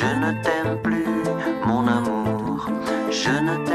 Je ne t'aime plus, mon amour. Je ne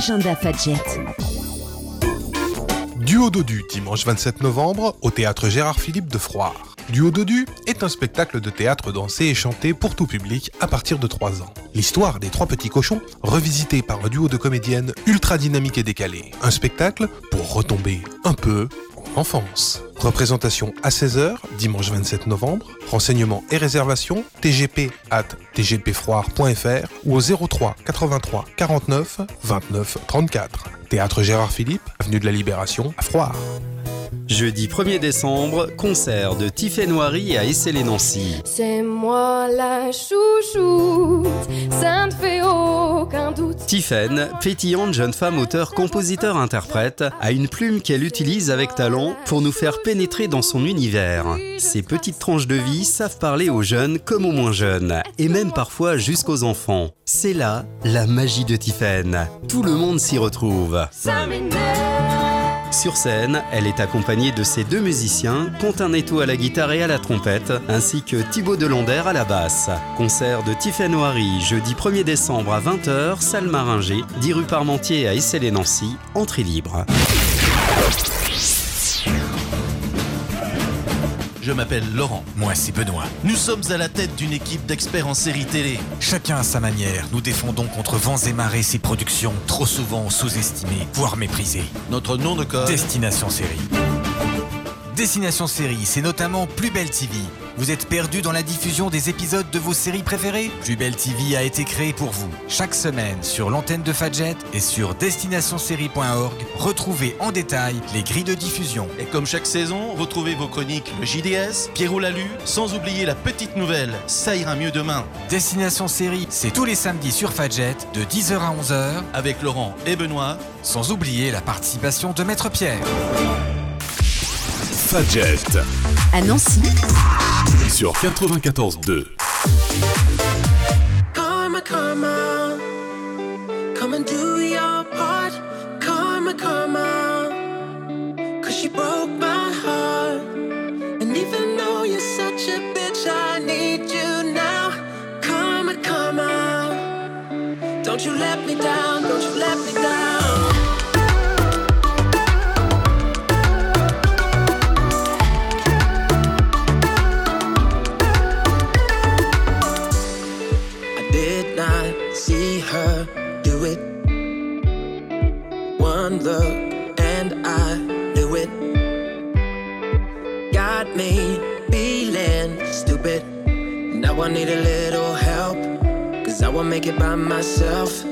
L'agenda Fadjet. Duo Dodu, dimanche 27 novembre, au théâtre Gérard Philippe de Froire. Duo Dodu est un spectacle de théâtre dansé et chanté pour tout public à partir de 3 ans. L'histoire des trois petits cochons, revisitée par un duo de comédiennes ultra dynamique et décalé. Un spectacle pour retomber un peu en enfance. Représentation à 16h, dimanche 27 novembre. Renseignements et réservations, tgp at tgpfroire.fr ou au 03 83 49 29 34. Théâtre Gérard Philippe, avenue de la Libération, à Froire. Jeudi 1er décembre, concert de Tiffany Noiry à Essay-les-Nancy. C'est moi la chouchoute, ça ne fait aucun doute. Tiffen, pétillante jeune femme auteur, compositeur, interprète, a une plume qu'elle utilise avec talent pour nous faire pénétrer dans son univers. Ses petites tranches de vie savent parler aux jeunes comme aux moins jeunes, et même parfois jusqu'aux enfants. C'est là la magie de Tiffen. Tout le monde s'y retrouve. Ça m'énerve. Sur scène, elle est accompagnée de ses deux musiciens, Quentin à la guitare et à la trompette, ainsi que Thibaut Delander à la basse. Concert de Tiffany Noiry, jeudi 1er décembre à 20h, salle Maringer, 10 rue Parmentier à Essay-les-Nancy, entrée libre. Je m'appelle Laurent. Moi, c'est Benoît. Nous sommes à la tête d'une équipe d'experts en série télé. Chacun à sa manière, nous défendons contre vents et marées ces productions trop souvent sous-estimées, voire méprisées. Notre nom de code. Destination Série. Destination Série, c'est notamment Plus Belle TV. Vous êtes perdu dans la diffusion des épisodes de vos séries préférées? Plus Belle TV a été créée pour vous. Chaque semaine, sur l'antenne de Fadjet et sur destinationsérie.org, retrouvez en détail les grilles de diffusion. Et comme chaque saison, retrouvez vos chroniques le JDS, Pierrot Lalu, sans oublier la petite nouvelle. Ça ira mieux demain. Destination Série, c'est tous les samedis sur Fadjet de 10h à 11h, Avec Laurent et Benoît. sans oublier la participation de Maître Pierre. Fadjet À Nancy, sur 94.2. Karma, karma, come and do your part. Karma, karma, cause she broke my heart. And even though you're such a bitch, I need you now. Karma, karma, don't you let me down, need a little help. Cause I won't make it by myself.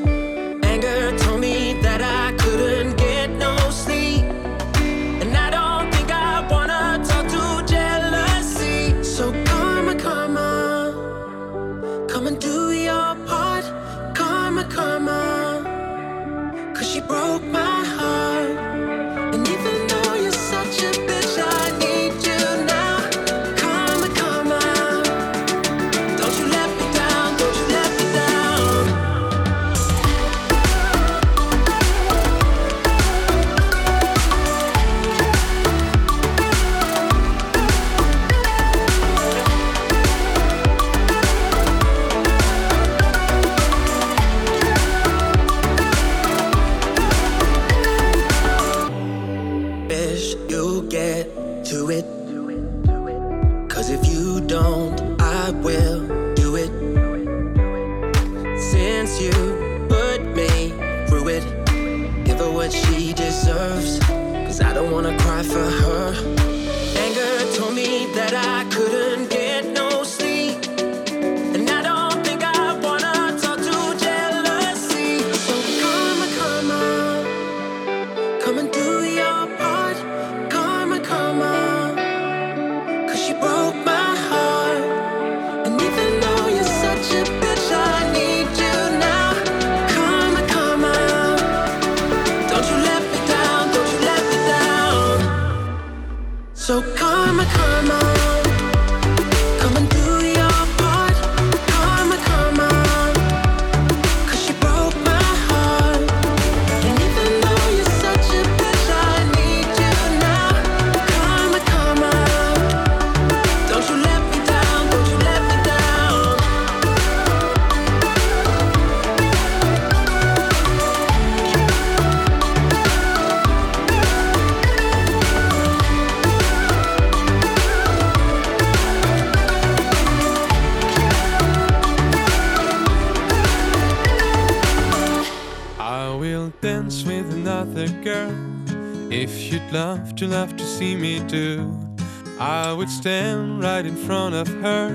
I would stand right in front of her,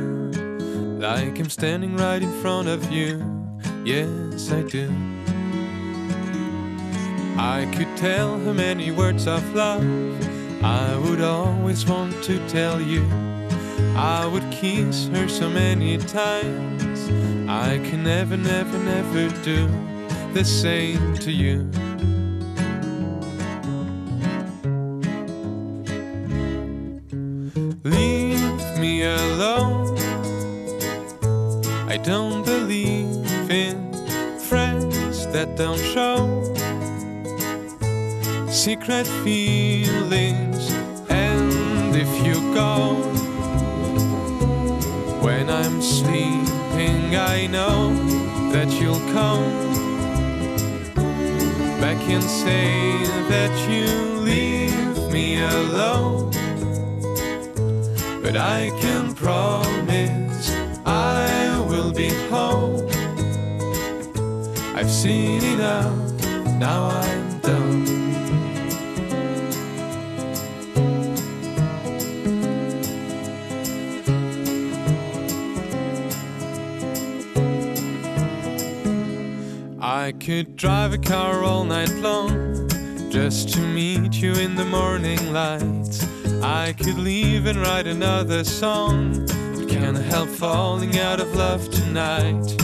like I'm standing right in front of you. Yes, I do. I could tell her many words of love. I would always want to tell you. I would kiss her so many times. I can never, never, never do the same to you. Don't show secret feelings. And if you go when I'm sleeping, I know that you'll come back and say that you leave me alone. But I can I could drive a car all night long just to meet you in the morning lights. I could leave and write another song but can't help falling out of love tonight.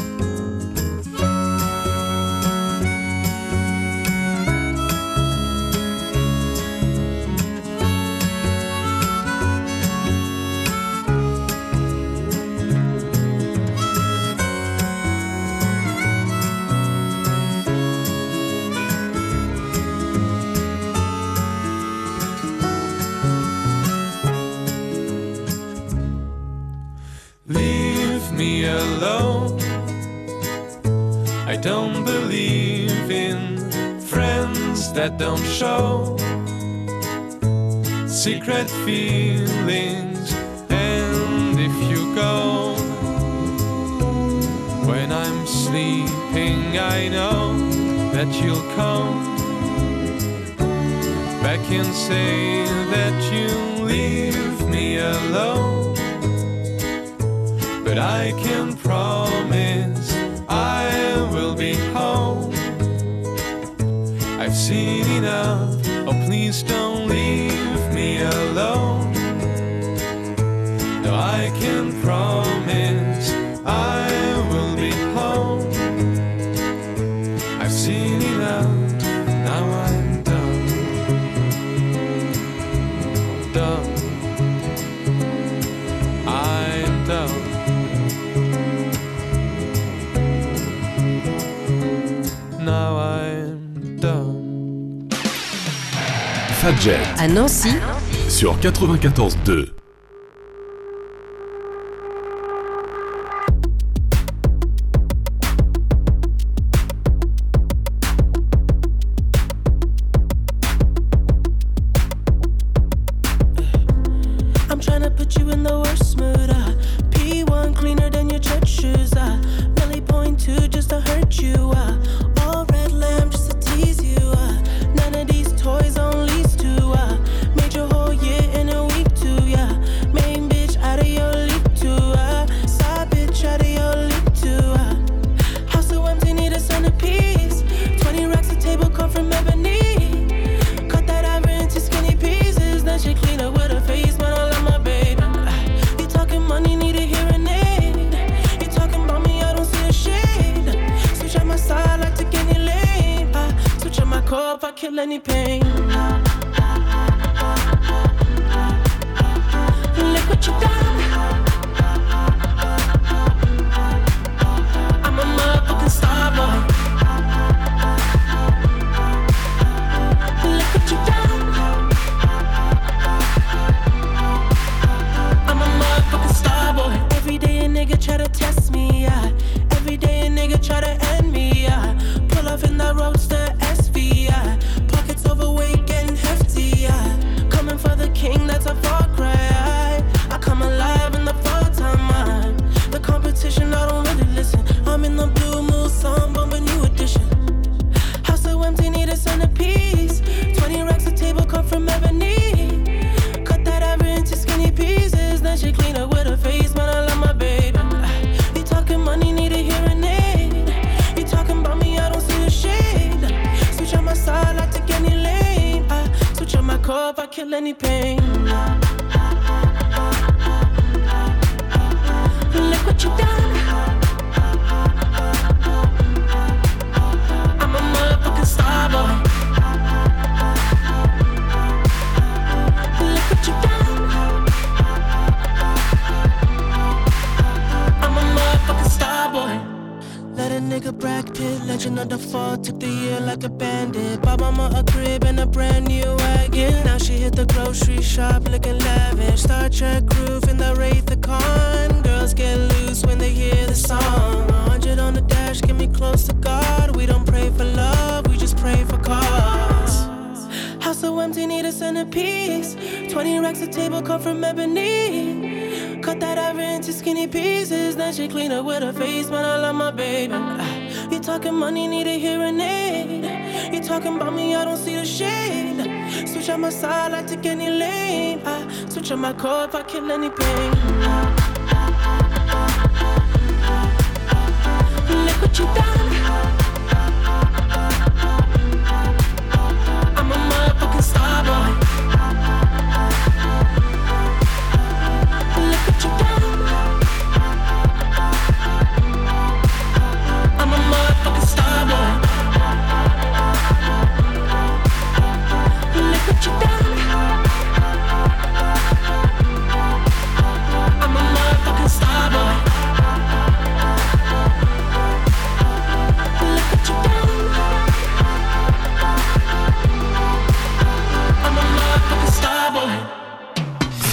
That don't show secret feelings. And if you go when I'm sleeping, I know that you'll come back and say that you leave me alone. But I can Seen enough. Oh, please don't leave me alone. No, I can promise À Nancy, sur 94.2. talking about me, I don't see the shade. Switch on my side, I take any lane. I switch on my core if I kill any pain. Look what you done. I'm a motherfucking star boy.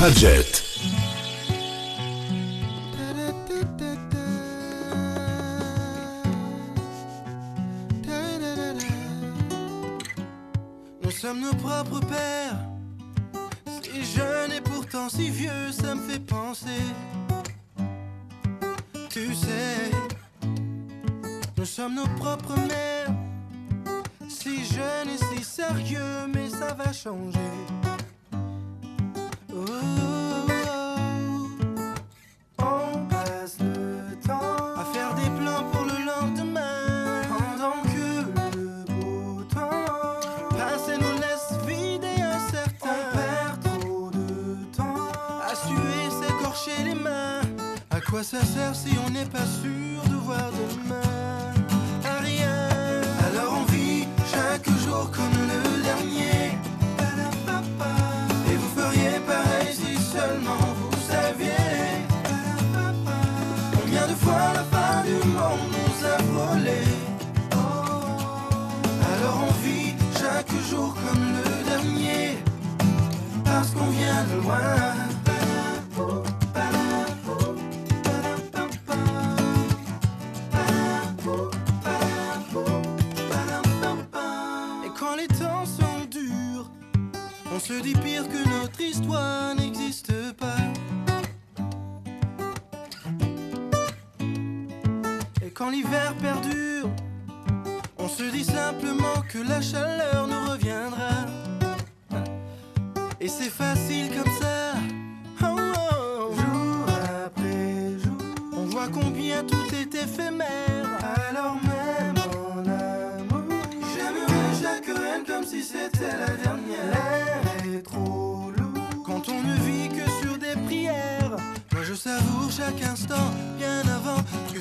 Nous sommes nos propres pères. Si jeune et pourtant si vieux, ça me fait penser. Tu sais, nous sommes nos propres mères. Si jeune et si sérieux, mais ça va changer. L'hiver perdure, on se dit simplement que la chaleur nous reviendra. Et c'est facile comme ça. Oh, oh. Jour après jour, on voit combien tout est éphémère. Alors même en amour, j'aimerais chaque reine comme si c'était la dernière. L'air est trop lourd quand on ne vit que sur des prières. Moi je savoure chaque instant bien avant que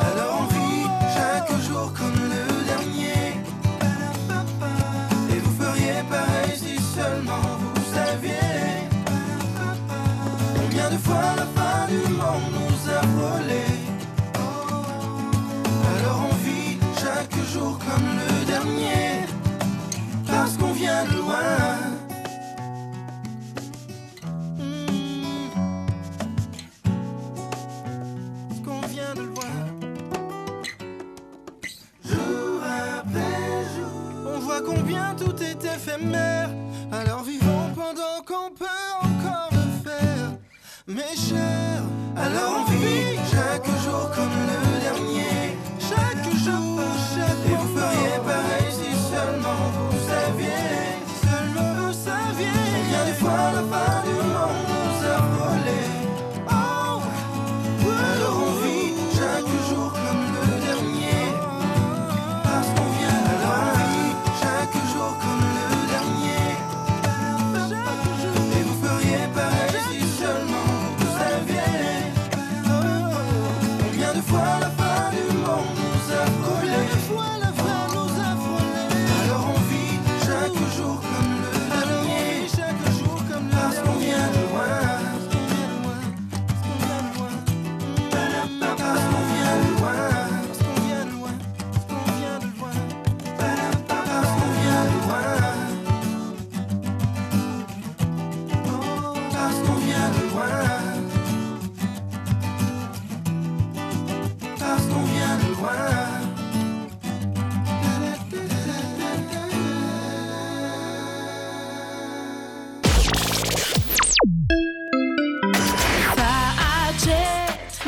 Alors on vit chaque jour comme le dernier. Et vous feriez pareil si seulement vous saviez. Combien de fois la fin du monde nous a volé. Alors on vit chaque jour comme le dernier. Parce qu'on vient de loin. Alors vivons pendant qu'on peut encore le faire. Mes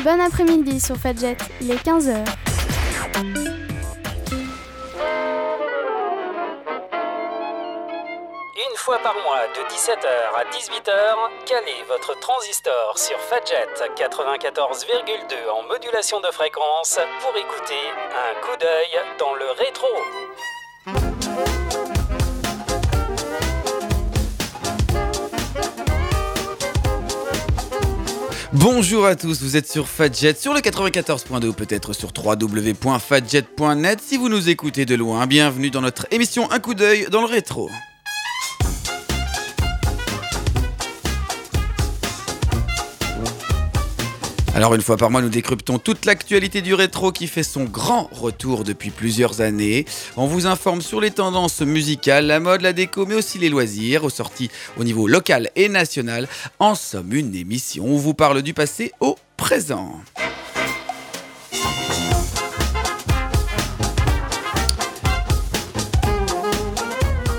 Bon après-midi sur Fadjet, il est 15h. Une fois par mois, de 17h à 18h, calez votre transistor sur Fadjet 94,2 en modulation de fréquence pour écouter un coup d'œil dans le rétro. Bonjour à tous, vous êtes sur Fadjet, sur le 94.2 ou peut-être sur www.fadjet.net si vous nous écoutez de loin. Bienvenue dans notre émission Un coup d'œil dans le rétro. Alors une fois par mois, nous décryptons toute l'actualité du rétro qui fait son grand retour depuis plusieurs années. On vous informe sur les tendances musicales, la mode, la déco, mais aussi les loisirs, aux sorties au niveau local et national. En somme, une émission où on vous parle du passé au présent.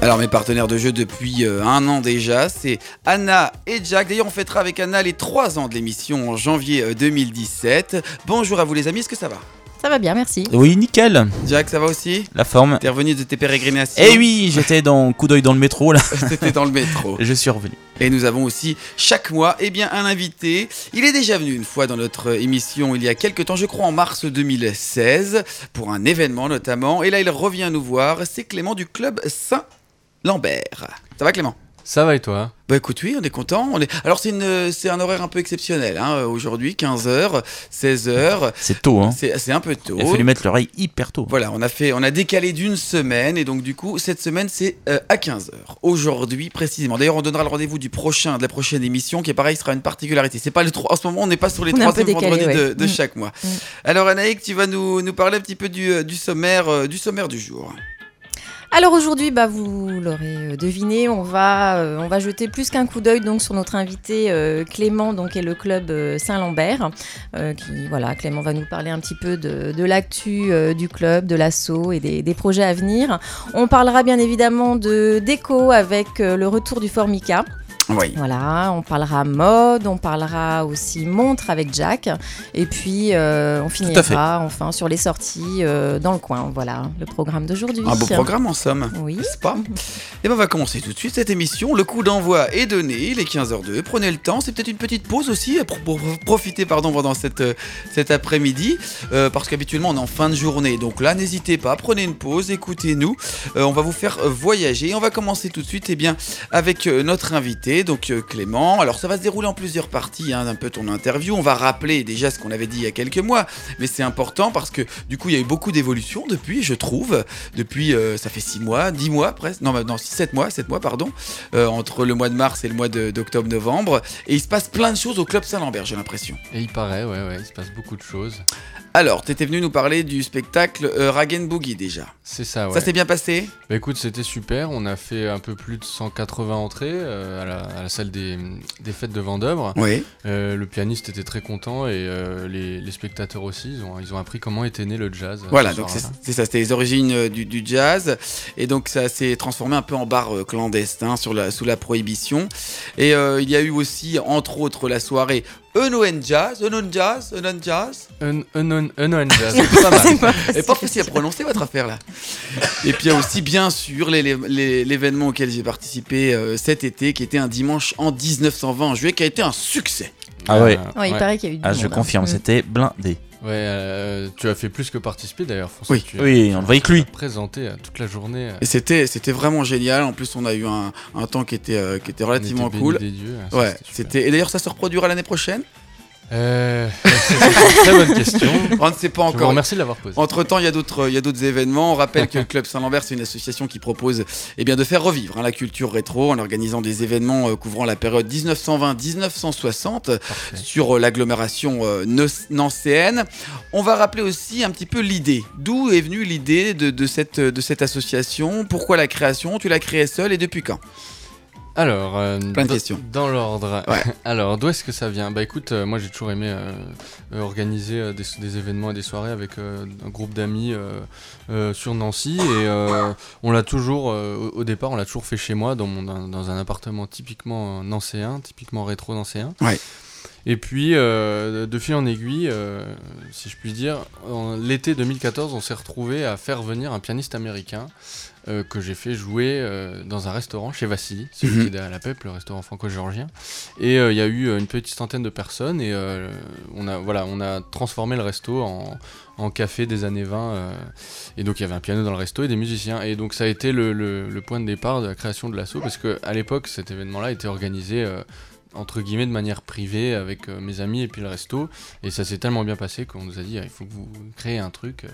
Alors mes partenaires de jeu depuis euh, un an déjà, c'est Anna et Jack. D'ailleurs on fêtera avec Anna les 3 ans de l'émission en janvier euh, 2017. Bonjour à vous les amis, est-ce que ça va? Ça va bien, merci. Oui, nickel. Jack, ça va aussi? La forme. T'es revenu de tes pérégrinations? Eh oui, j'étais dans coup d'œil dans le métro là. T'étais dans le métro. Je suis revenu. Et nous avons aussi chaque mois eh bien, un invité. Il est déjà venu une fois dans notre émission il y a quelques temps, je crois en mars 2016, pour un événement notamment. Et là il revient nous voir, c'est Clément du club Saint-Lambert. Ça va Clément? Ça va et toi? Bah écoute oui, on est content. On est... Alors c'est une, c'est un horaire un peu exceptionnel hein, aujourd'hui, 15h, 16h. C'est tôt hein. C'est, c'est un peu tôt. Il a fallu mettre l'oreille hyper tôt. Voilà, on a fait, on a décalé d'une semaine et donc du coup cette semaine c'est euh, à 15h. Aujourd'hui précisément. D'ailleurs on donnera le rendez-vous du prochain, de la prochaine émission qui est pareil sera une particularité. C'est pas le trois. En ce moment on n'est pas sur les On est un troisième peu décalé, vendredis de, ouais. de Mm. chaque mois. Mm. Alors Anaïk, tu vas nous, nous parler un petit peu du, euh, du sommaire, euh, du sommaire du jour. Alors aujourd'hui, bah, vous l'aurez euh, deviné, on va, euh, on va jeter plus qu'un coup d'œil donc sur notre invité euh, Clément donc et le club Saint-Lambert. qui voilà, Clément va nous parler un petit peu de, de l'actu du club, de l'assaut et des, des projets à venir. On parlera bien évidemment de déco avec le retour du Formica. Oui. Voilà, on parlera mode, on parlera aussi montre avec Jack, et puis euh, on finira enfin sur les sorties euh, dans le coin. Voilà, le programme d'aujourd'hui. Un beau programme en somme. Oui. N'est-ce pas? Et ben on va commencer tout de suite cette émission. Le coup d'envoi est donné, il est 15h02. Prenez le temps, c'est peut-être une petite pause aussi pour, pour profiter pardon, pendant cette, euh, cet après-midi. euh, parce qu'habituellement on est en fin de journée. Donc là, n'hésitez pas, prenez une pause, écoutez-nous. Euh, on va vous faire euh, voyager. On va commencer tout de suite eh bien, avec euh, notre invité, donc euh, Clément. Alors ça va se dérouler en plusieurs parties, hein, un peu ton interview. On va rappeler déjà ce qu'on avait dit il y a quelques mois. Mais c'est important parce que du coup il y a eu beaucoup d'évolutions depuis, je trouve. Depuis, euh, ça fait 6 mois, 10 mois presque. Non, non 7 mois, 7 mois, pardon. euh, entre le mois de mars et le mois d'octobre-novembre. Et il se passe plein de choses au Club Saint-Lambert, j'ai l'impression. Et il paraît, ouais, ouais, il se passe beaucoup de choses. Alors, t'étais venu nous parler du spectacle euh, Ragen Boogie déjà. C'est ça, ouais. Ça s'est bien passé? Bah écoute, c'était super. On a fait un peu plus de 180 entrées euh, à, la, à la salle des, des fêtes de Vendœuvre. Oui. Euh, le pianiste était très content et euh, les, les spectateurs aussi. Ils ont, ils ont appris comment était né le jazz. Voilà, ce donc c'est ça, c'était les origines euh, du, du jazz. Et donc ça s'est transformé un peu en bar clandestin sur la, sous la prohibition. Et il y a eu aussi, entre autres, la soirée Unknown Jazz. Unknown Jazz Unknown Jazz Un- Unknown Unknown Jazz, c'est pas mal. C'est pas facile à prononcer votre affaire là. Et puis il y a aussi bien sûr l'événement auquel j'ai participé euh, cet été, qui était un dimanche en 1920 en juillet, qui a été un succès. Ah ouais. Ouais, il paraît qu'il y a eu du Ah, je monde, hein. confirme, Mm. c'était blindé. Ouais, euh, tu as fait plus que participer d'ailleurs, François. Oui. Tu- Oui, on le voyait que lui. tu Présenté euh, toute la journée. euh, Et c'était, c'était vraiment génial. En plus, on a eu un, un temps qui était, euh, qui était relativement était cool. bénis des dieux, hein, ça, ouais, c'était. Et d'ailleurs, ça se reproduira l'année prochaine Euh, c'est une très bonne question. On ne sait pas encore. remercie de l'avoir posée. Entre temps, il y a d'autres, il y a d'autres événements. On rappelle que le Club Saint-Lambert, c'est une association qui propose, eh bien, de faire revivre hein, la culture rétro en organisant des événements euh, couvrant la période 1920-1960 sur euh, l'agglomération euh, nancéenne. On va rappeler aussi un petit peu l'idée. D'où est venue l'idée de, de cette, de cette association? Pourquoi la création? Tu l'as créée seule et depuis quand? Alors, euh, Plein de dans- questions. Dans l'ordre. Ouais. Alors, d'où est-ce que ça vient? Bah écoute, euh, moi j'ai toujours aimé euh, organiser des, des événements et des soirées avec un groupe d'amis sur Nancy. Et on l'a toujours, au, départ, on l'a toujours fait chez moi, dans, mon, dans, dans un appartement typiquement nancéen, typiquement rétro nancéen. Ouais. Et puis, euh, de fil en aiguille, euh, si je puis dire, l'été 2014, on s'est retrouvé à faire venir un pianiste américain euh, que j'ai fait jouer euh, dans un restaurant chez Vassili, celui Mhm. qui est derrière la PEP, le restaurant franco-géorgien. Et euh, il y a eu une petite centaine de personnes et on, a, voilà, on a transformé le resto en, en café des années 20. euh, et donc il y avait un piano dans le resto et des musiciens. Et donc ça a été le, le- le point de départ de la création de l'assaut parce qu'à l'époque, cet événement-là était organisé. entre guillemets de manière privée avec euh, mes amis et puis le resto et ça s'est tellement bien passé qu'on nous a dit Ah, il faut que vous créez un truc euh,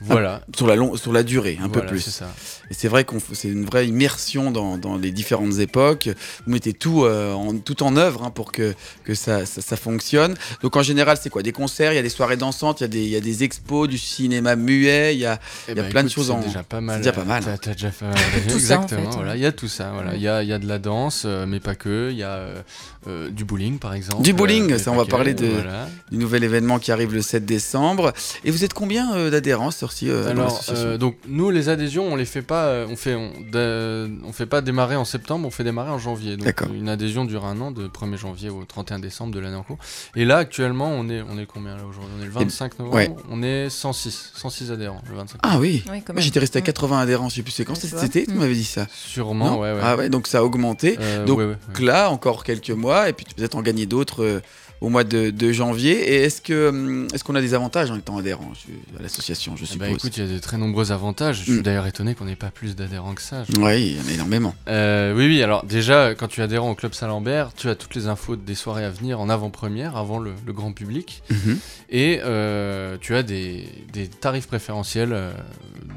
voilà sur la long- sur la durée, un peu plus. c'est ça. Et c'est vrai qu'on c'est une vraie immersion dans, dans les différentes époques. Vous mettez tout, euh, en, tout en œuvre hein, pour que, que ça, ça, ça fonctionne. Donc en général, c'est quoi? Des concerts, il y a des soirées dansantes, il y, a des- il y a des expos, du cinéma muet, il y a, Eh il y a ben, plein de choses c'est en. déjà pas mal. C'est déjà pas mal. T'as, t'as déjà fait Tout ça, en exactement. fait, voilà, ouais. il y a tout ça. Voilà, il y a, il y a de la danse, euh, mais pas que. Il y a euh, euh, du bowling, par exemple. Du bowling, euh, ça on va parler de, voilà. du nouvel événement qui arrive le 7 décembre. Et vous êtes combien euh, d'adhérents euh, Alors, euh, donc nous les adhésions, on les fait pas, euh, on fait, on, fait pas démarrer en septembre, on fait démarrer en janvier. Donc D'accord. une adhésion dure un an, de 1er janvier au 31 décembre de l'année en cours. Et là actuellement, on est, on est combien là aujourd'hui? On est le 25 novembre? ouais. On est 106, 106 adhérents le 25. Ah oui, Moi j'étais resté à Mm. 80 adhérents, je sais plus c'est quand Ouais, c'était vois. cet été, tu Mm. m'avais dit ça. Sûrement, Non ouais, ouais. Ah ouais, donc ça a augmenté. Euh, donc ouais, ouais, ouais. là, encore quelques mois, et puis peut-être en gagner d'autres euh, au mois de, de janvier. Et est-ce que hum, est-ce qu'on a des avantages en étant adhérent à l'association, je Eh suppose? ben, écoute, il y a de très nombreux avantages. Je suis Mm. d'ailleurs étonné qu'on n'ait pas plus d'adhérents que ça. Oui, il y en a énormément. Euh, oui, oui, alors déjà, quand tu es adhérent au Club Saint-Lambert, tu as toutes les infos des soirées à venir en avant-première, avant le, le grand public. Mhm. Et euh, tu as des, des tarifs préférentiels euh,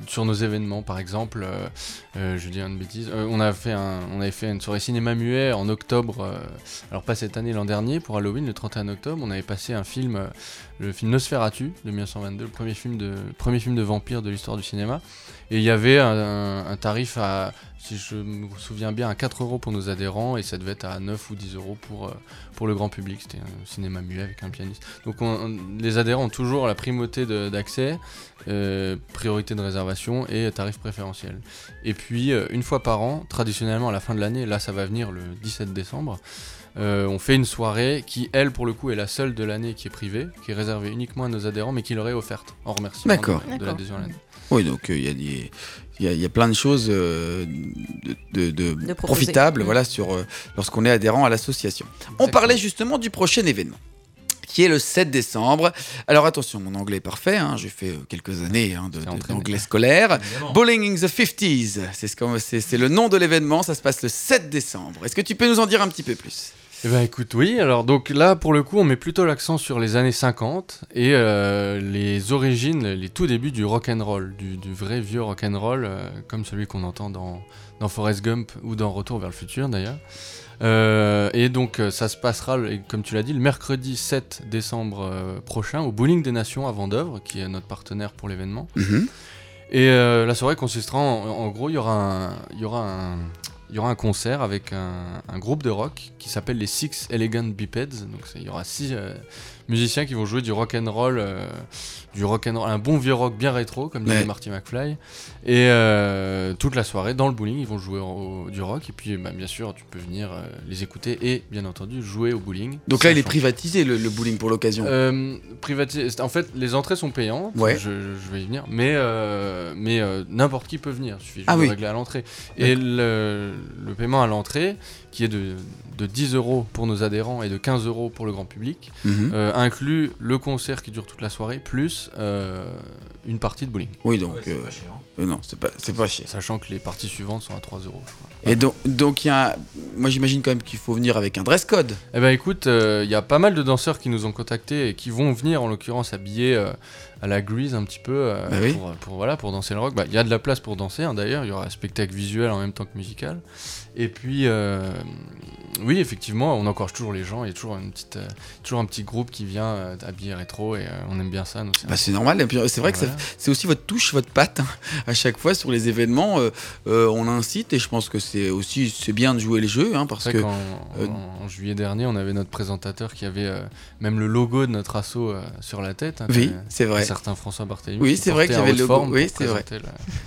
sur nos événements, par exemple. je dis une bêtise. on, a fait un, on avait fait une soirée cinéma muet en octobre, alors pas cette année, l'an dernier, pour Halloween, le 31 octobre. On avait passé un film, euh, le film Nosferatu de 1922, le premier film de, premier film de vampire de l'histoire du cinéma. Et il y avait un, tarif à, si je me souviens bien, à 4 euros pour nos adhérents et ça devait être à 9 ou 10 euros pour, euh, pour le grand public. C'était un cinéma muet avec un pianiste. Donc on- on- les adhérents ont toujours la primauté d'accès, euh, priorité de réservation et tarif préférentiel. Et puis une fois par an, traditionnellement à la fin de l'année, là ça va venir le 17 décembre, euh, on fait une soirée qui, elle, pour le coup, est la seule de l'année qui est privée, qui est réservée uniquement à nos adhérents, mais qui leur est offerte en remerciement D'accord. de, de l'adhésion à l'année. Oui, donc euh, il y, a des- il y, a, il y a plein de choses euh, de, de- de De proposer. profitables Mm. voilà, sur, lorsqu'on est adhérent à l'association. On parlait justement du prochain événement qui est le 7 décembre. Alors attention, mon anglais est parfait, hein, j'ai fait quelques années hein, de- de- entraîné. d'anglais scolaire. Évidemment. Bowling in the 50s, c'est ce qu'on- c'est c'est le nom de l'événement, ça se passe le 7 décembre. Est-ce que tu peux nous en dire un petit peu plus? Eh ben écoute, oui, alors donc là pour le coup on met plutôt l'accent sur les années 50 et euh, les origines, les tout débuts du rock and roll, du, du vrai vieux rock and roll euh, comme celui qu'on entend dans, dans Forrest Gump ou dans Retour vers le futur d'ailleurs. Euh, et donc ça se passera, comme tu l'as dit, le mercredi 7 décembre prochain au Bowling des Nations à Vendœuvre, qui est notre partenaire pour l'événement. Mhm. Et la soirée consistera en, en gros, il y aura un, il y aura un, il y aura un concert avec un, un groupe de rock qui s'appelle les Six Elegant Bipeds. Donc il y aura six euh, musiciens qui vont jouer du rock and roll, euh, du rock and roll, un bon vieux rock bien rétro comme disait Ouais. Marty McFly. Et euh, toute la soirée dans le bowling, ils vont jouer au- du rock et puis bah, bien sûr tu peux venir les écouter et bien entendu jouer au bowling. Donc là, il est privatisé le, le bowling pour l'occasion. privatisé. En fait, les entrées sont payantes. Ouais. Je, je vais y venir. Mais, mais n'importe qui peut venir. Il suffit juste Ah de oui. régler à l'entrée. Et le, le paiement à l'entrée, qui est de, de 10 euros pour nos adhérents et de 15 euros pour le grand public, Mhm. euh, inclut le concert qui dure toute la soirée, plus euh, une partie de bowling. Oui, donc. euh, euh, non, c'est pas, c'est pas cher. Sachant que les parties suivantes sont à 3 euros. Et donc, donc il y a, moi j'imagine quand même qu'il faut venir avec un dress code. Eh ben écoute, il y a pas mal de danseurs qui nous ont contactés et qui vont venir en l'occurrence habillés euh, à la Grease un petit peu euh, Bah oui. pour, pour, voilà, pour danser le rock. Bah, Il y a de la place pour danser hein, d'ailleurs, il y aura un spectacle visuel en même temps que musical. Et puis, euh, oui, effectivement, on encourage toujours les gens, il y a toujours, une petite, euh, toujours un petit groupe qui vient euh, habillé rétro et euh, on aime bien ça. Bah, c'est normal. Et puis, c'est vrai que c'est aussi votre touche, votre patte. hein. À chaque fois sur les événements, euh, euh, on incite et je pense que c'est aussi c'est bien de jouer les jeux hein, parce que euh, en, en juillet dernier, on avait notre présentateur qui avait euh, même le logo de notre assaut euh, sur la tête. hein, Oui, c'est vrai. certain François Barthélemy. Oui, c'est vrai qu'il y avait le logo. forme Oui, c'est vrai. la-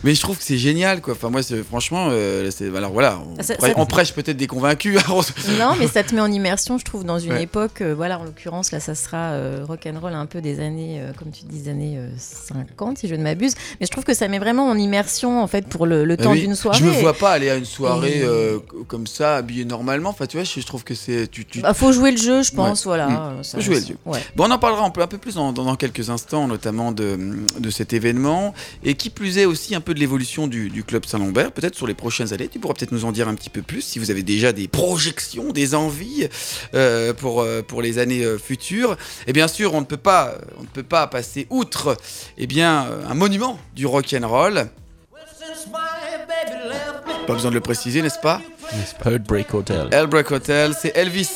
Mais je trouve que c'est génial, quoi. Enfin, moi, c'est- franchement, euh, alors voilà, on, Ah, ça- prêche, ça- on prêche peut-être des convaincus. Non, mais ça te met en immersion, je trouve, dans une Ouais. époque. euh, voilà, en l'occurrence, là, ça sera euh, rock'n'roll un peu des années, euh, comme tu dis, des années euh, 50, si je ne m'abuse. Mais je trouve que ça met vraiment en immersion, en fait, pour le, le Ah temps oui, d'une soirée. Je me vois pas aller à une soirée Et- euh, comme ça, habillé normalement. Enfin, tu vois, je, je trouve que c'est. Tu, tu... Bah, faut jouer le jeu, je pense, Ouais. voilà. Mm. euh, ça- Faut jouer le jeu. Ouais. Bon, on en parlera un peu, un peu plus dans, dans- dans quelques instants, notamment de, de cet événement. Et qui plus est aussi un peu de l'évolution du, du Club Saint-Lambert, peut-être sur les prochaines années. Tu pourras peut-être nous en dire un petit peu plus si vous avez déjà des projections, des envies euh, pour, euh, pour les années euh, futures. Et bien sûr, on ne peut pas, on ne peut pas passer outre eh bien, un monument du rock'n'roll. Pas besoin de le préciser, n'est-ce pas? Heartbreak Hotel. Heartbreak Hotel, c'est Elvis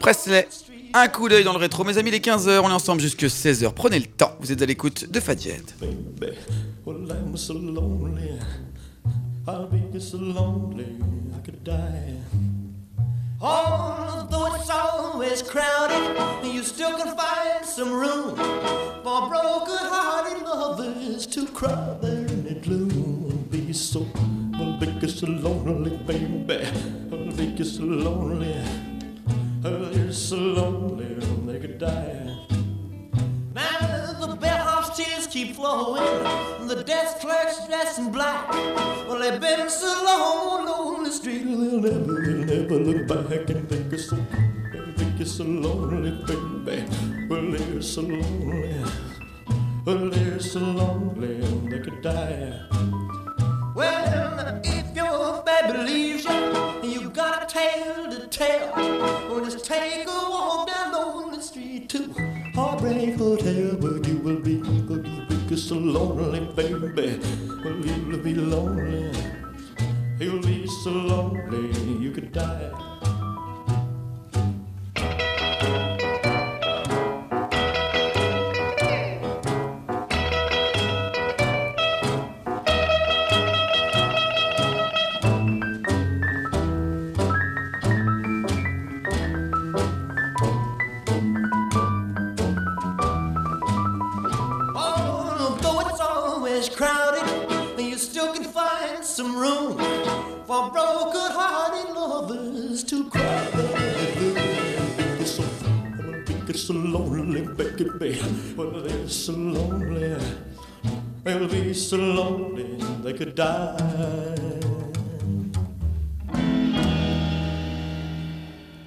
Presley. Un coup d'œil dans le rétro. Mes amis, les 15h, on est ensemble jusque 16h. Prenez le temps. Vous êtes à l'écoute de Fadjet. Well, I'm so lonely. I'll be so lonely I could die. Although it's always crowded, you still can find some room for broken-hearted lovers to cry there in the gloom. Be so, well, be so lonely, baby. I'll be so lonely. Oh, you're so lonely they could die. Now the bellhop's tears keep flowing, the desk clerk's dressed in black. Well, they've been so long oh, on the street, They'll never, they'll never look back and think you're so, think you're so lonely, baby. Well, they're so lonely. Well, they're so lonely they could die. Well, if your baby leaves you, you got a tale to tell. Well, just take a walk down lonely street to Heartbreak Hotel, where you will be, where you will be so lonely, baby. Well, you'll be lonely. You'll be so lonely you could die. You're so lonely, baby. Well, they're so lonely. They'll be so lonely they could die.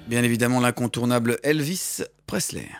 Bien évidemment, l'incontournable Elvis Presley.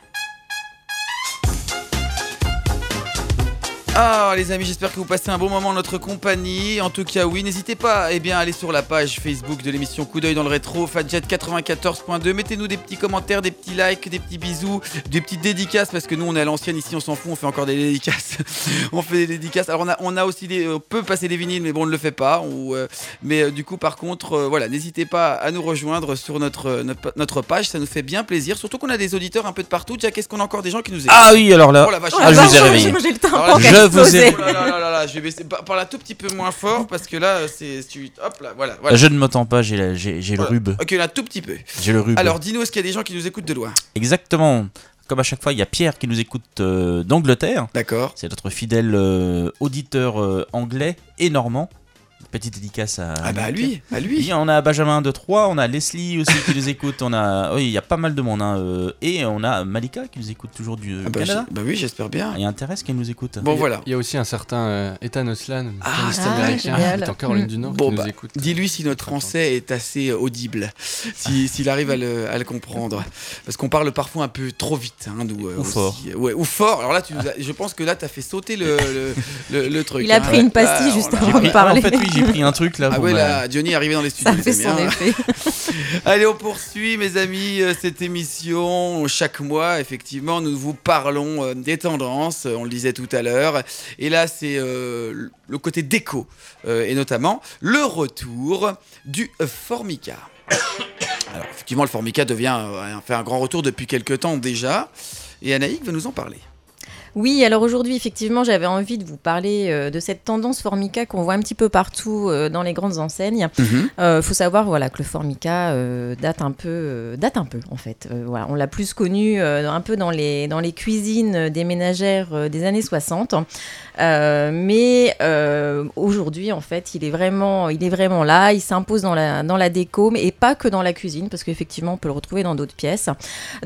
Ah les amis, j'espère que vous passez un bon moment en notre compagnie. En tout cas, oui, n'hésitez pas eh bien, à aller sur la page Facebook de l'émission Coup d'œil dans le rétro, Fadjet 94.2. Mettez-nous des petits commentaires, des petits likes, des petits bisous, des petites dédicaces parce que nous on est à l'ancienne ici, on s'en fout, on fait encore des dédicaces. on fait des dédicaces. Alors on a, on a aussi des, on peut passer des vinyles, mais bon on ne le fait pas. Ou, euh, mais euh, du coup, par contre, euh, voilà, n'hésitez pas à nous rejoindre sur notre, notre, notre page, ça nous fait bien plaisir. Surtout qu'on a des auditeurs un peu de partout. Jack, est-ce qu'on a encore des gens qui nous écoutent? Ah oui, alors là, Oh la vache, ah, je vous ai réveillé. Vous ai. Oh là là là là là, je vais baisser. Par- Parle un tout petit peu moins fort parce que là, c'est. tu- Hop là, voilà. voilà. Je ne m'entends pas, j'ai la- j'ai j'ai le rube. Ok, là, un tout petit peu. J'ai le rube. Alors, dis-nous, est-ce qu'il y a des gens qui nous écoutent de loin? Exactement. Comme à chaque fois, il y a Pierre qui nous écoute euh, d'Angleterre. D'accord. C'est notre fidèle euh, auditeur euh, anglais et normand. Petite dédicace à. Ah bah à lui, à lui. On a Benjamin de Troyes, on a Leslie aussi qui nous écoute, on a. Oui, il y a pas mal de monde. hein, euh, et on a Malika qui nous écoute toujours du euh, Ah bah, Canada. bah oui, j'espère bien. Et un Thérèse qui nous écoute. Bon, Il y a- voilà. Il y a aussi un certain euh, Ethan Oslan, Ah, ah, américain, qui est en Caroline du Nord, Bon, qui bah, nous écoute. dis-lui si notre français est assez euh, audible, si- s'il arrive à le, à le comprendre. Parce qu'on parle parfois un peu trop vite. Hein, nous, euh, Ou aussi. fort. Ouais, ou fort. Alors là, tu nous as- je pense que là, tu as fait sauter le, le, le- le truc. Il a hein. pris une pastille Ah, juste avant de parler. en fait, oui, j'ai pris un truc là. Ah ouais, ma- là, Johnny est arrivé dans les studios. Ça fait son effet. Allez, on poursuit, mes amis, euh, cette émission. Chaque mois, effectivement, nous vous parlons euh, des tendances, on le disait tout à l'heure. Et là, c'est euh, le côté déco, euh, et notamment le retour du Formica. Alors, effectivement, le Formica devient, euh, fait un grand retour depuis quelques temps déjà. Et Anaïk va nous en parler. Oui, alors aujourd'hui, effectivement, j'avais envie de vous parler euh, de cette tendance Formica qu'on voit un petit peu partout euh, dans les grandes enseignes. Il Mhm. faut savoir voilà, que le Formica euh, date, un peu, euh, date un peu, en fait. Euh, voilà, on l'a plus connu euh, un peu dans les, dans les cuisines des ménagères euh, des années 60. Euh, mais euh, aujourd'hui, en fait, il est vraiment, il est vraiment là. Il s'impose dans la, dans la déco, mais et pas que dans la cuisine, parce qu'effectivement, on peut le retrouver dans d'autres pièces.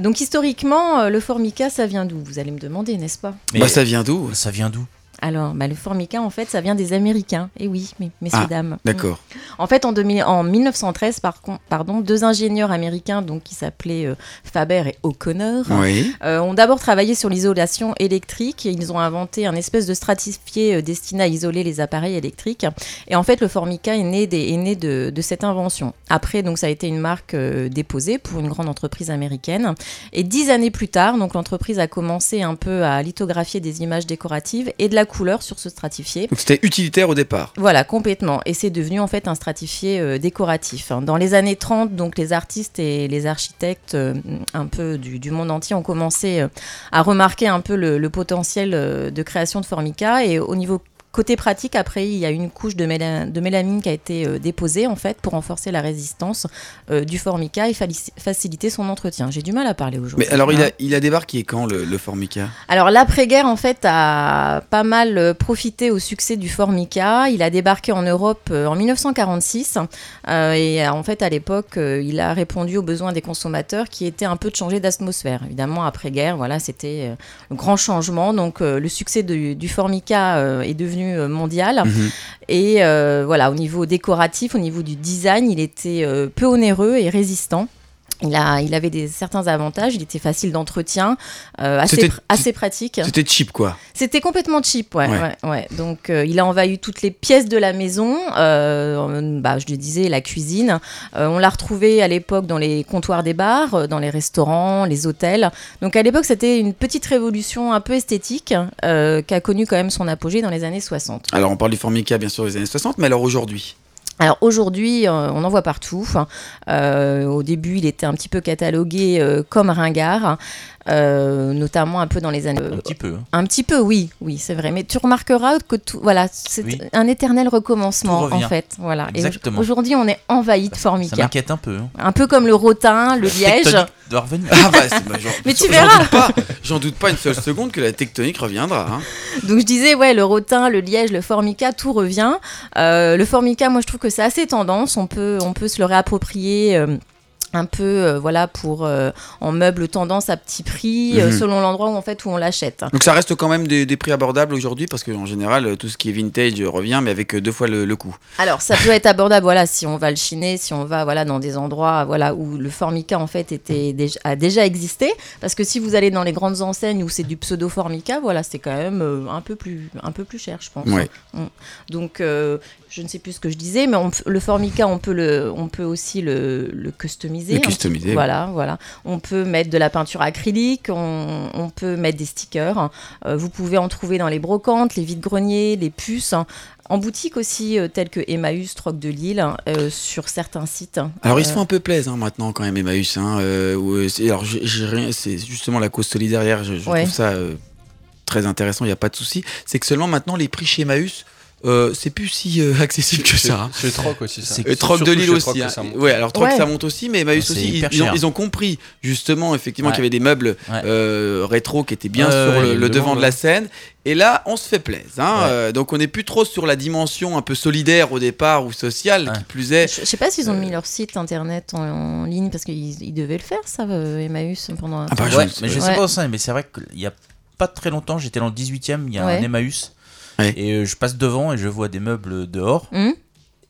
Donc, historiquement, euh, le Formica, ça vient d'où? Vous allez me demander, n'est-ce pas? Bah, ça vient d'où? Ça vient d'où? Alors, bah, le Formica, en fait, ça vient des Américains. Et oui, mais, messieurs, Ah, dames. d'accord. Mm. En fait, en, 2000 en 1913, par pardon, deux ingénieurs américains donc, qui s'appelaient euh, Faber et O'Connor Oui. euh, ont d'abord travaillé sur l'isolation électrique. Et ils ont inventé un espèce de stratifié euh, destiné à isoler les appareils électriques. Et en fait, le Formica est né, des- est né de, de cette invention. Après, donc, ça a été une marque déposée pour une grande entreprise américaine. Et dix années plus tard, donc, l'entreprise a commencé un peu à lithographier des images décoratives et de la couleur sur ce stratifié. Donc c'était utilitaire au départ. Voilà, complètement. Et c'est devenu en fait un stratifié euh, décoratif. hein. Dans les années 30, donc les artistes et les architectes euh, un peu du, du monde entier ont commencé euh, à remarquer un peu le, le potentiel de création de Formica. Et au niveau côté pratique, après, il y a une couche de, méla- de mélamine qui a été euh, déposée en fait pour renforcer la résistance euh, du Formica et faciliter son entretien. J'ai du mal à parler aujourd'hui. Mais alors, il hein. a, il a débarqué quand le, le Formica? Alors l'après-guerre en fait a pas mal euh, profité au succès du Formica. Il a débarqué en Europe euh, en 1946 euh, et en fait à l'époque il a répondu aux besoins des consommateurs qui étaient un peu de changer d'atmosphère. Évidemment après-guerre voilà c'était le grand changement donc le succès de- du Formica est devenu euh, mondial Mhm. et euh, voilà au niveau décoratif, au niveau du design il était euh, peu onéreux et résistant. Il, a, il avait des, certains avantages, il était facile d'entretien, euh, assez, C'était- pr- assez pratique. C'était cheap, quoi. C'était complètement cheap, ouais. Ouais. ouais, ouais. Donc, euh, il a envahi toutes les pièces de la maison. euh, bah, je le disais, la cuisine. On l'a retrouvé à l'époque dans les comptoirs des bars, dans les restaurants, les hôtels. Donc, à l'époque, c'était une petite révolution un peu esthétique qui a connu quand même son apogée dans les années 60. Alors, on parle du Formica, bien sûr, des années 60, mais alors aujourd'hui? Alors aujourd'hui, euh, on en voit partout. Euh, au début, il était un petit peu catalogué euh, comme ringard, euh, notamment un peu dans les années. Un petit peu. hein. Un petit peu, oui, oui, c'est vrai. Mais tu remarqueras que tout, voilà, c'est Oui. un éternel recommencement Tout en fait. Voilà. Exactement. aujourd'hui, on est envahi de Ça formica. m'inquiète un peu. hein. Un peu comme le rotin, le liège. Doit revenir. Ah bah, bah, Mais tu j'en verras. doute pas, J'en doute pas une seule seconde que la tectonique reviendra. hein. Donc je disais, ouais, le rotin, le liège, le formica, tout revient. Euh, le formica, moi je trouve que c'est assez tendance. On peut, on peut se le réapproprier. euh, un peu euh, voilà pour euh, en meuble tendance à petit prix euh, Mhm. selon l'endroit où en fait où on l'achète. Donc ça reste quand même des, des prix abordables aujourd'hui parce qu'en général tout ce qui est vintage revient mais avec deux fois le, le coût. Alors ça peut être abordable voilà si on va le chiner, si on va voilà dans des endroits voilà où le formica en fait était déjà, a déjà existé parce que si vous allez dans les grandes enseignes où c'est du pseudo formica voilà c'est quand même un peu plus un peu plus cher je pense. Ouais. Mm. Donc je ne sais plus ce que je disais mais on le formica on peut le on peut aussi le, le customiser. Le customiser. Voilà voilà. On peut mettre de la peinture acrylique, on, on peut mettre des stickers. Euh, vous pouvez en trouver dans les brocantes, les vides-greniers, les puces. En boutique aussi, euh, telles que Emmaüs, Troc de Lille, euh, sur certains sites. Alors ils se Euh, font un peu plaisir hein, maintenant quand même Emmaüs. Hein, c'est- alors justement la cause solidaire. Je, je Ouais. trouve ça très intéressant. Il n'y a pas de souci. C'est que seulement maintenant les prix chez Emmaüs. Euh, c'est plus si euh, accessible que ça. hein. chez Troc aussi, ça. Et C'est Troc de Lille aussi. Hein. ça monte. Ouais, alors Troc Ouais. ça monte aussi, mais Emmaüs C'est aussi. Ils, ont, cher. ils ont compris justement effectivement Ouais. qu'il y avait des meubles Ouais. euh, rétro qui étaient bien sur le, devant de la scène. Et là, on se fait plaisir. hein. Ouais. Euh, donc on n'est plus trop sur la dimension un peu solidaire au départ ou sociale, qui plus est. Je je sais pas s'ils ont Euh, mis leur site internet en, en ligne parce qu'ils ils devaient le faire, ça, euh, Emmaüs, pendant un Ah bah, temps. Ouais, mais je sais Ouais. pas mais c'est vrai qu'il y a pas très longtemps, j'étais dans le 18ème, il y a Ouais. un Emmaüs. Ouais. Et euh, je passe devant et je vois des meubles dehors. Hum,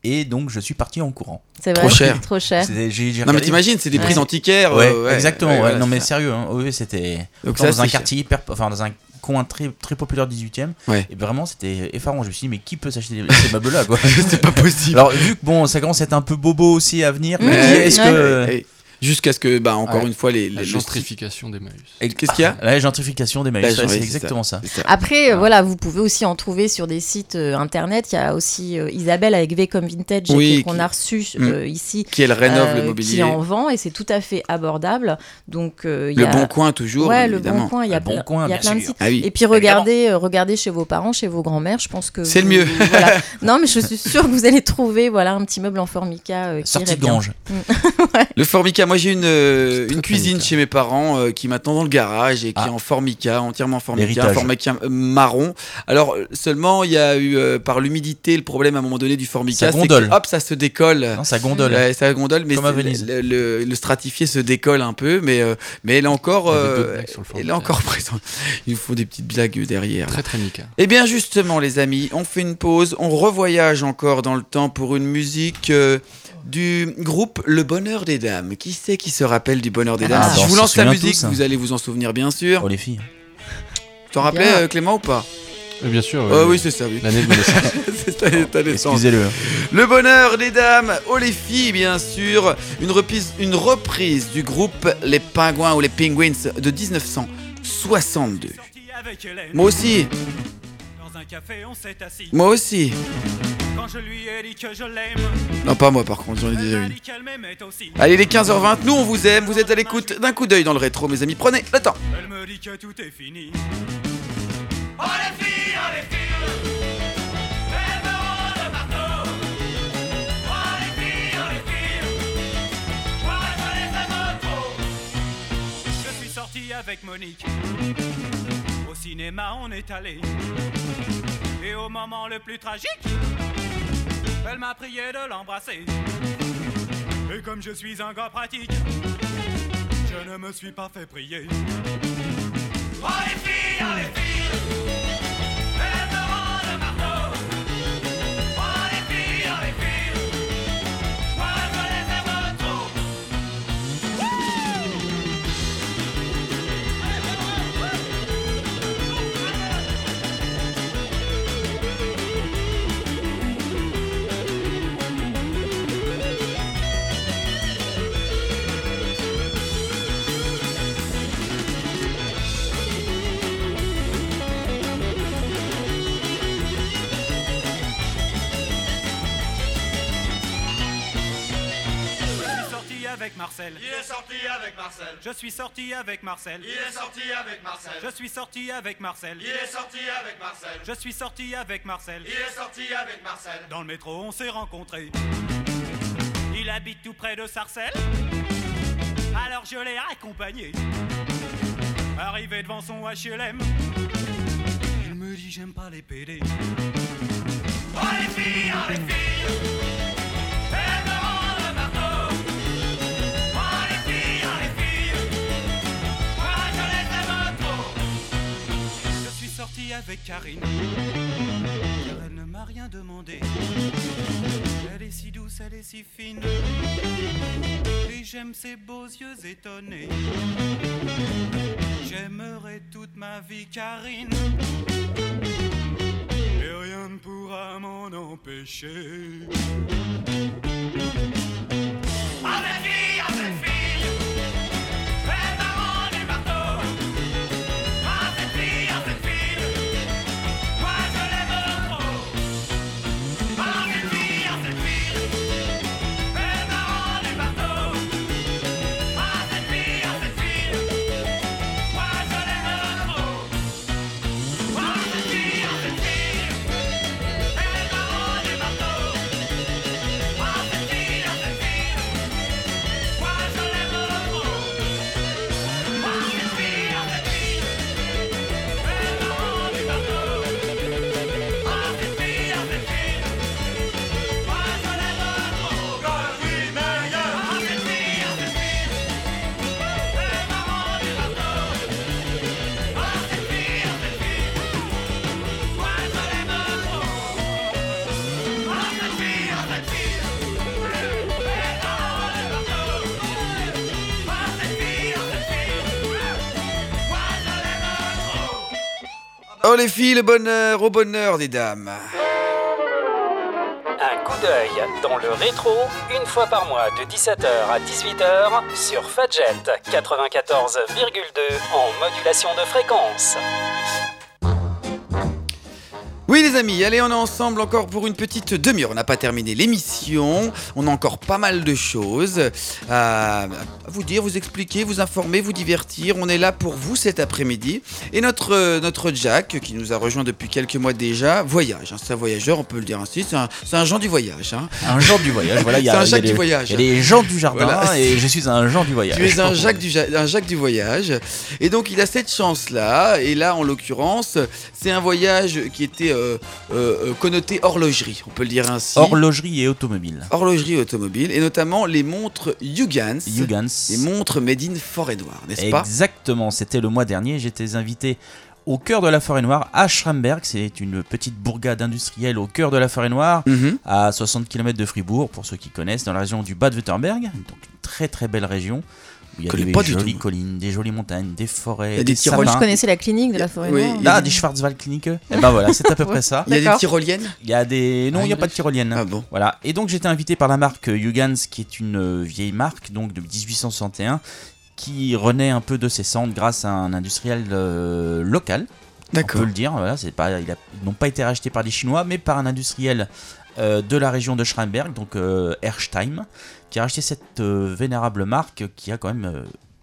Et donc je suis parti en courant. c'est Trop vrai, cher. Trop cher. J'ai- j'ai Non mais t'imagines, c'est des Ouais. prises antiquaires. Ouais, euh, exactement. ouais, voilà, non mais ça. sérieux, hein. oui, c'était dans ça, un quartier hyper, enfin dans un coin très très populaire du 18ème. Ouais. Et vraiment c'était effarant. Je me suis dit mais qui peut s'acheter ces meubles là quoi c'est pas possible. Alors vu que bon ça commence à être un peu bobo aussi à venir, Mmh, est-ce ouais. que Jusqu'à ce que, bah, encore Ouais. une fois, les, La les- gentrification d'Emmaüs. Et Qu'est-ce qu'il y a La gentrification d'Emmaüs, La ouais, gen- c'est exactement ça. Après, euh, voilà, vous pouvez aussi en trouver sur des sites euh, internet. Il y a aussi euh, Isabelle avec V comme Vintage Oui, qu'on qui- a reçu euh, Mm. ici. Qui, elle, rénove le mobilier. Qui en vend et c'est tout à fait abordable. Donc, euh, il Le y a- Bon Coin, toujours, Ouais, le. Bon Coin. Il y a, Le Bon plein- Coin, il y a plein de sites. Ah oui, et puis regardez, euh, regardez chez vos parents, chez vos grands-mères. Je pense que C'est le mieux. voilà. Non, mais je suis sûre que vous allez trouver voilà un petit meuble en formica Sortie de. Ganges. Mm. Le formica, moi j'ai une, euh, une cuisine chez mes parents euh, qui est maintenant dans le garage et qui est en formica, entièrement en formica, un formica euh, marron. Alors seulement il y a eu euh, par l'humidité le problème à un moment donné du formica, Ça c'est gondole. que hop ça se décolle. Non, ça gondole. Ça gondole, mais Comme à c'est- Venise. le, le- le stratifié se décolle un peu, mais mais elle est encore, elle est encore présente. Il nous faut des petites blagues derrière. Très très Mika. Eh bien justement les amis, on fait une pause, on revoyage encore dans le temps pour une musique du groupe Le Bonheur des Dames. Qui c'est qui se rappelle du Bonheur des Ah, Dames bah, Si on je vous lance la musique, tous, hein. vous allez vous en souvenir bien sûr. Oh les filles. T'en rappelais Bien. euh, Clément ou pas Oui, bien sûr. Oh oui, c'est ça, oui. L'année de ma naissance. C'est ta- ta naissance. Excusez-le. Le bonheur des dames, oh les filles, bien sûr. Une reprise, une reprise du groupe Les Pingouins ou les Penguins de 1962. Moi aussi. Dans un café, on s'est assis. Moi aussi. Quand je lui ai dit que je l'aime, Non, pas moi par contre, j'en ai déjà une. dit qu'elle m'aimait aussi. Allez, les 15h20, nous on vous aime, vous êtes à l'écoute d'un coup d'œil dans le rétro, mes amis. Prenez le temps. Elle me dit que tout est fini. Oh les filles, oh les filles, elles me rendent marteau. Oh les filles, oh les filles, moi je les aime trop. Je suis sorti avec Monique. Au cinéma, on est allé. Et au moment le plus tragique, elle m'a prié de l'embrasser. Et comme je suis un gars pratique, je ne me suis pas fait prier. Oh les filles, oh avec Marcel. Il est sorti avec Marcel. Je suis sorti avec Marcel. Il est sorti avec Marcel. Je suis sorti avec Marcel. Il est sorti avec Marcel. Je suis sorti avec Marcel. Il est sorti avec Marcel. Dans le métro, on s'est rencontrés. Il habite tout près de Sarcelles. Alors je l'ai accompagné. Arrivé devant son HLM. Il me dit j'aime pas les PD. Oh les filles, oh les filles. Avec Karine. Car elle ne m'a rien demandé. Elle est si douce, elle est si fine. Et j'aime ses beaux yeux étonnés. J'aimerais toute ma vie Karine. Et rien ne pourra m'en empêcher. Ah mes filles, ah mes filles, Oh les filles, le bonheur, au bonheur des dames. Un coup d'œil dans le rétro, une fois par mois de 17h à 18h sur Fadjet 94,2 en modulation de fréquence. Oui les amis, allez on est ensemble encore pour une petite demi-heure. On n'a pas terminé l'émission, on a encore pas mal de choses à, vous dire, vous expliquer, vous informer, vous divertir. On est là pour vous cet après-midi. Et notre, notre Jack, qui nous a rejoint depuis quelques mois déjà, voyage. hein. c'est un voyageur, on peut le dire ainsi, c'est un, un Jean du voyage. hein. Un Jean du voyage, voilà. il y a- C'est un il y a Jacques les- du voyage. Il y a les gens du jardin Voilà. et je suis un Jean du voyage. Tu es un Jacques, du, ja- un Jacques du voyage. Et donc, il a cette chance-là. Et là, en l'occurrence, c'est un voyage qui était euh, euh, euh, connoté horlogerie, on peut le dire ainsi. Horlogerie et automobile. Horlogerie automobile. Et notamment les montres Hugans. Hugans. Les montres made in Forêt-Noire, n'est-ce pas? Exactement, c'était le mois dernier. J'étais invité au cœur de la forêt noire à Schramberg. C'est une petite bourgade industrielle au cœur de la forêt noire, Mhm. à 60 km de Fribourg, pour ceux qui connaissent, dans la région du Bade-Württemberg. Donc une très très belle région. Il y a des pas du jolies tout. collines, des jolies montagnes, des forêts, Il y a des, des tyroliennes. sapins. Je connaissais la clinique de la forêt Oui, a Ah, des- des Schwarzwaldklinik. Et ben voilà, c'est à peu près ça. Il y a des tyroliennes? Il y a des. Non, Ah, il n'y a pas de tyrolienne. Ah bon Voilà. Et donc j'étais invité par la marque Hugans, qui est une euh, vieille marque, donc de 1861, qui renaît un peu de ses cendres grâce à un industriel euh, local. On D'accord. peut le dire. Voilà, c'est pas, ils n'ont pas été rachetés par des Chinois, mais par un industriel euh, de la région de Schramberg, donc euh, Erstein, qui a racheté cette euh, vénérable marque qui a quand même. euh,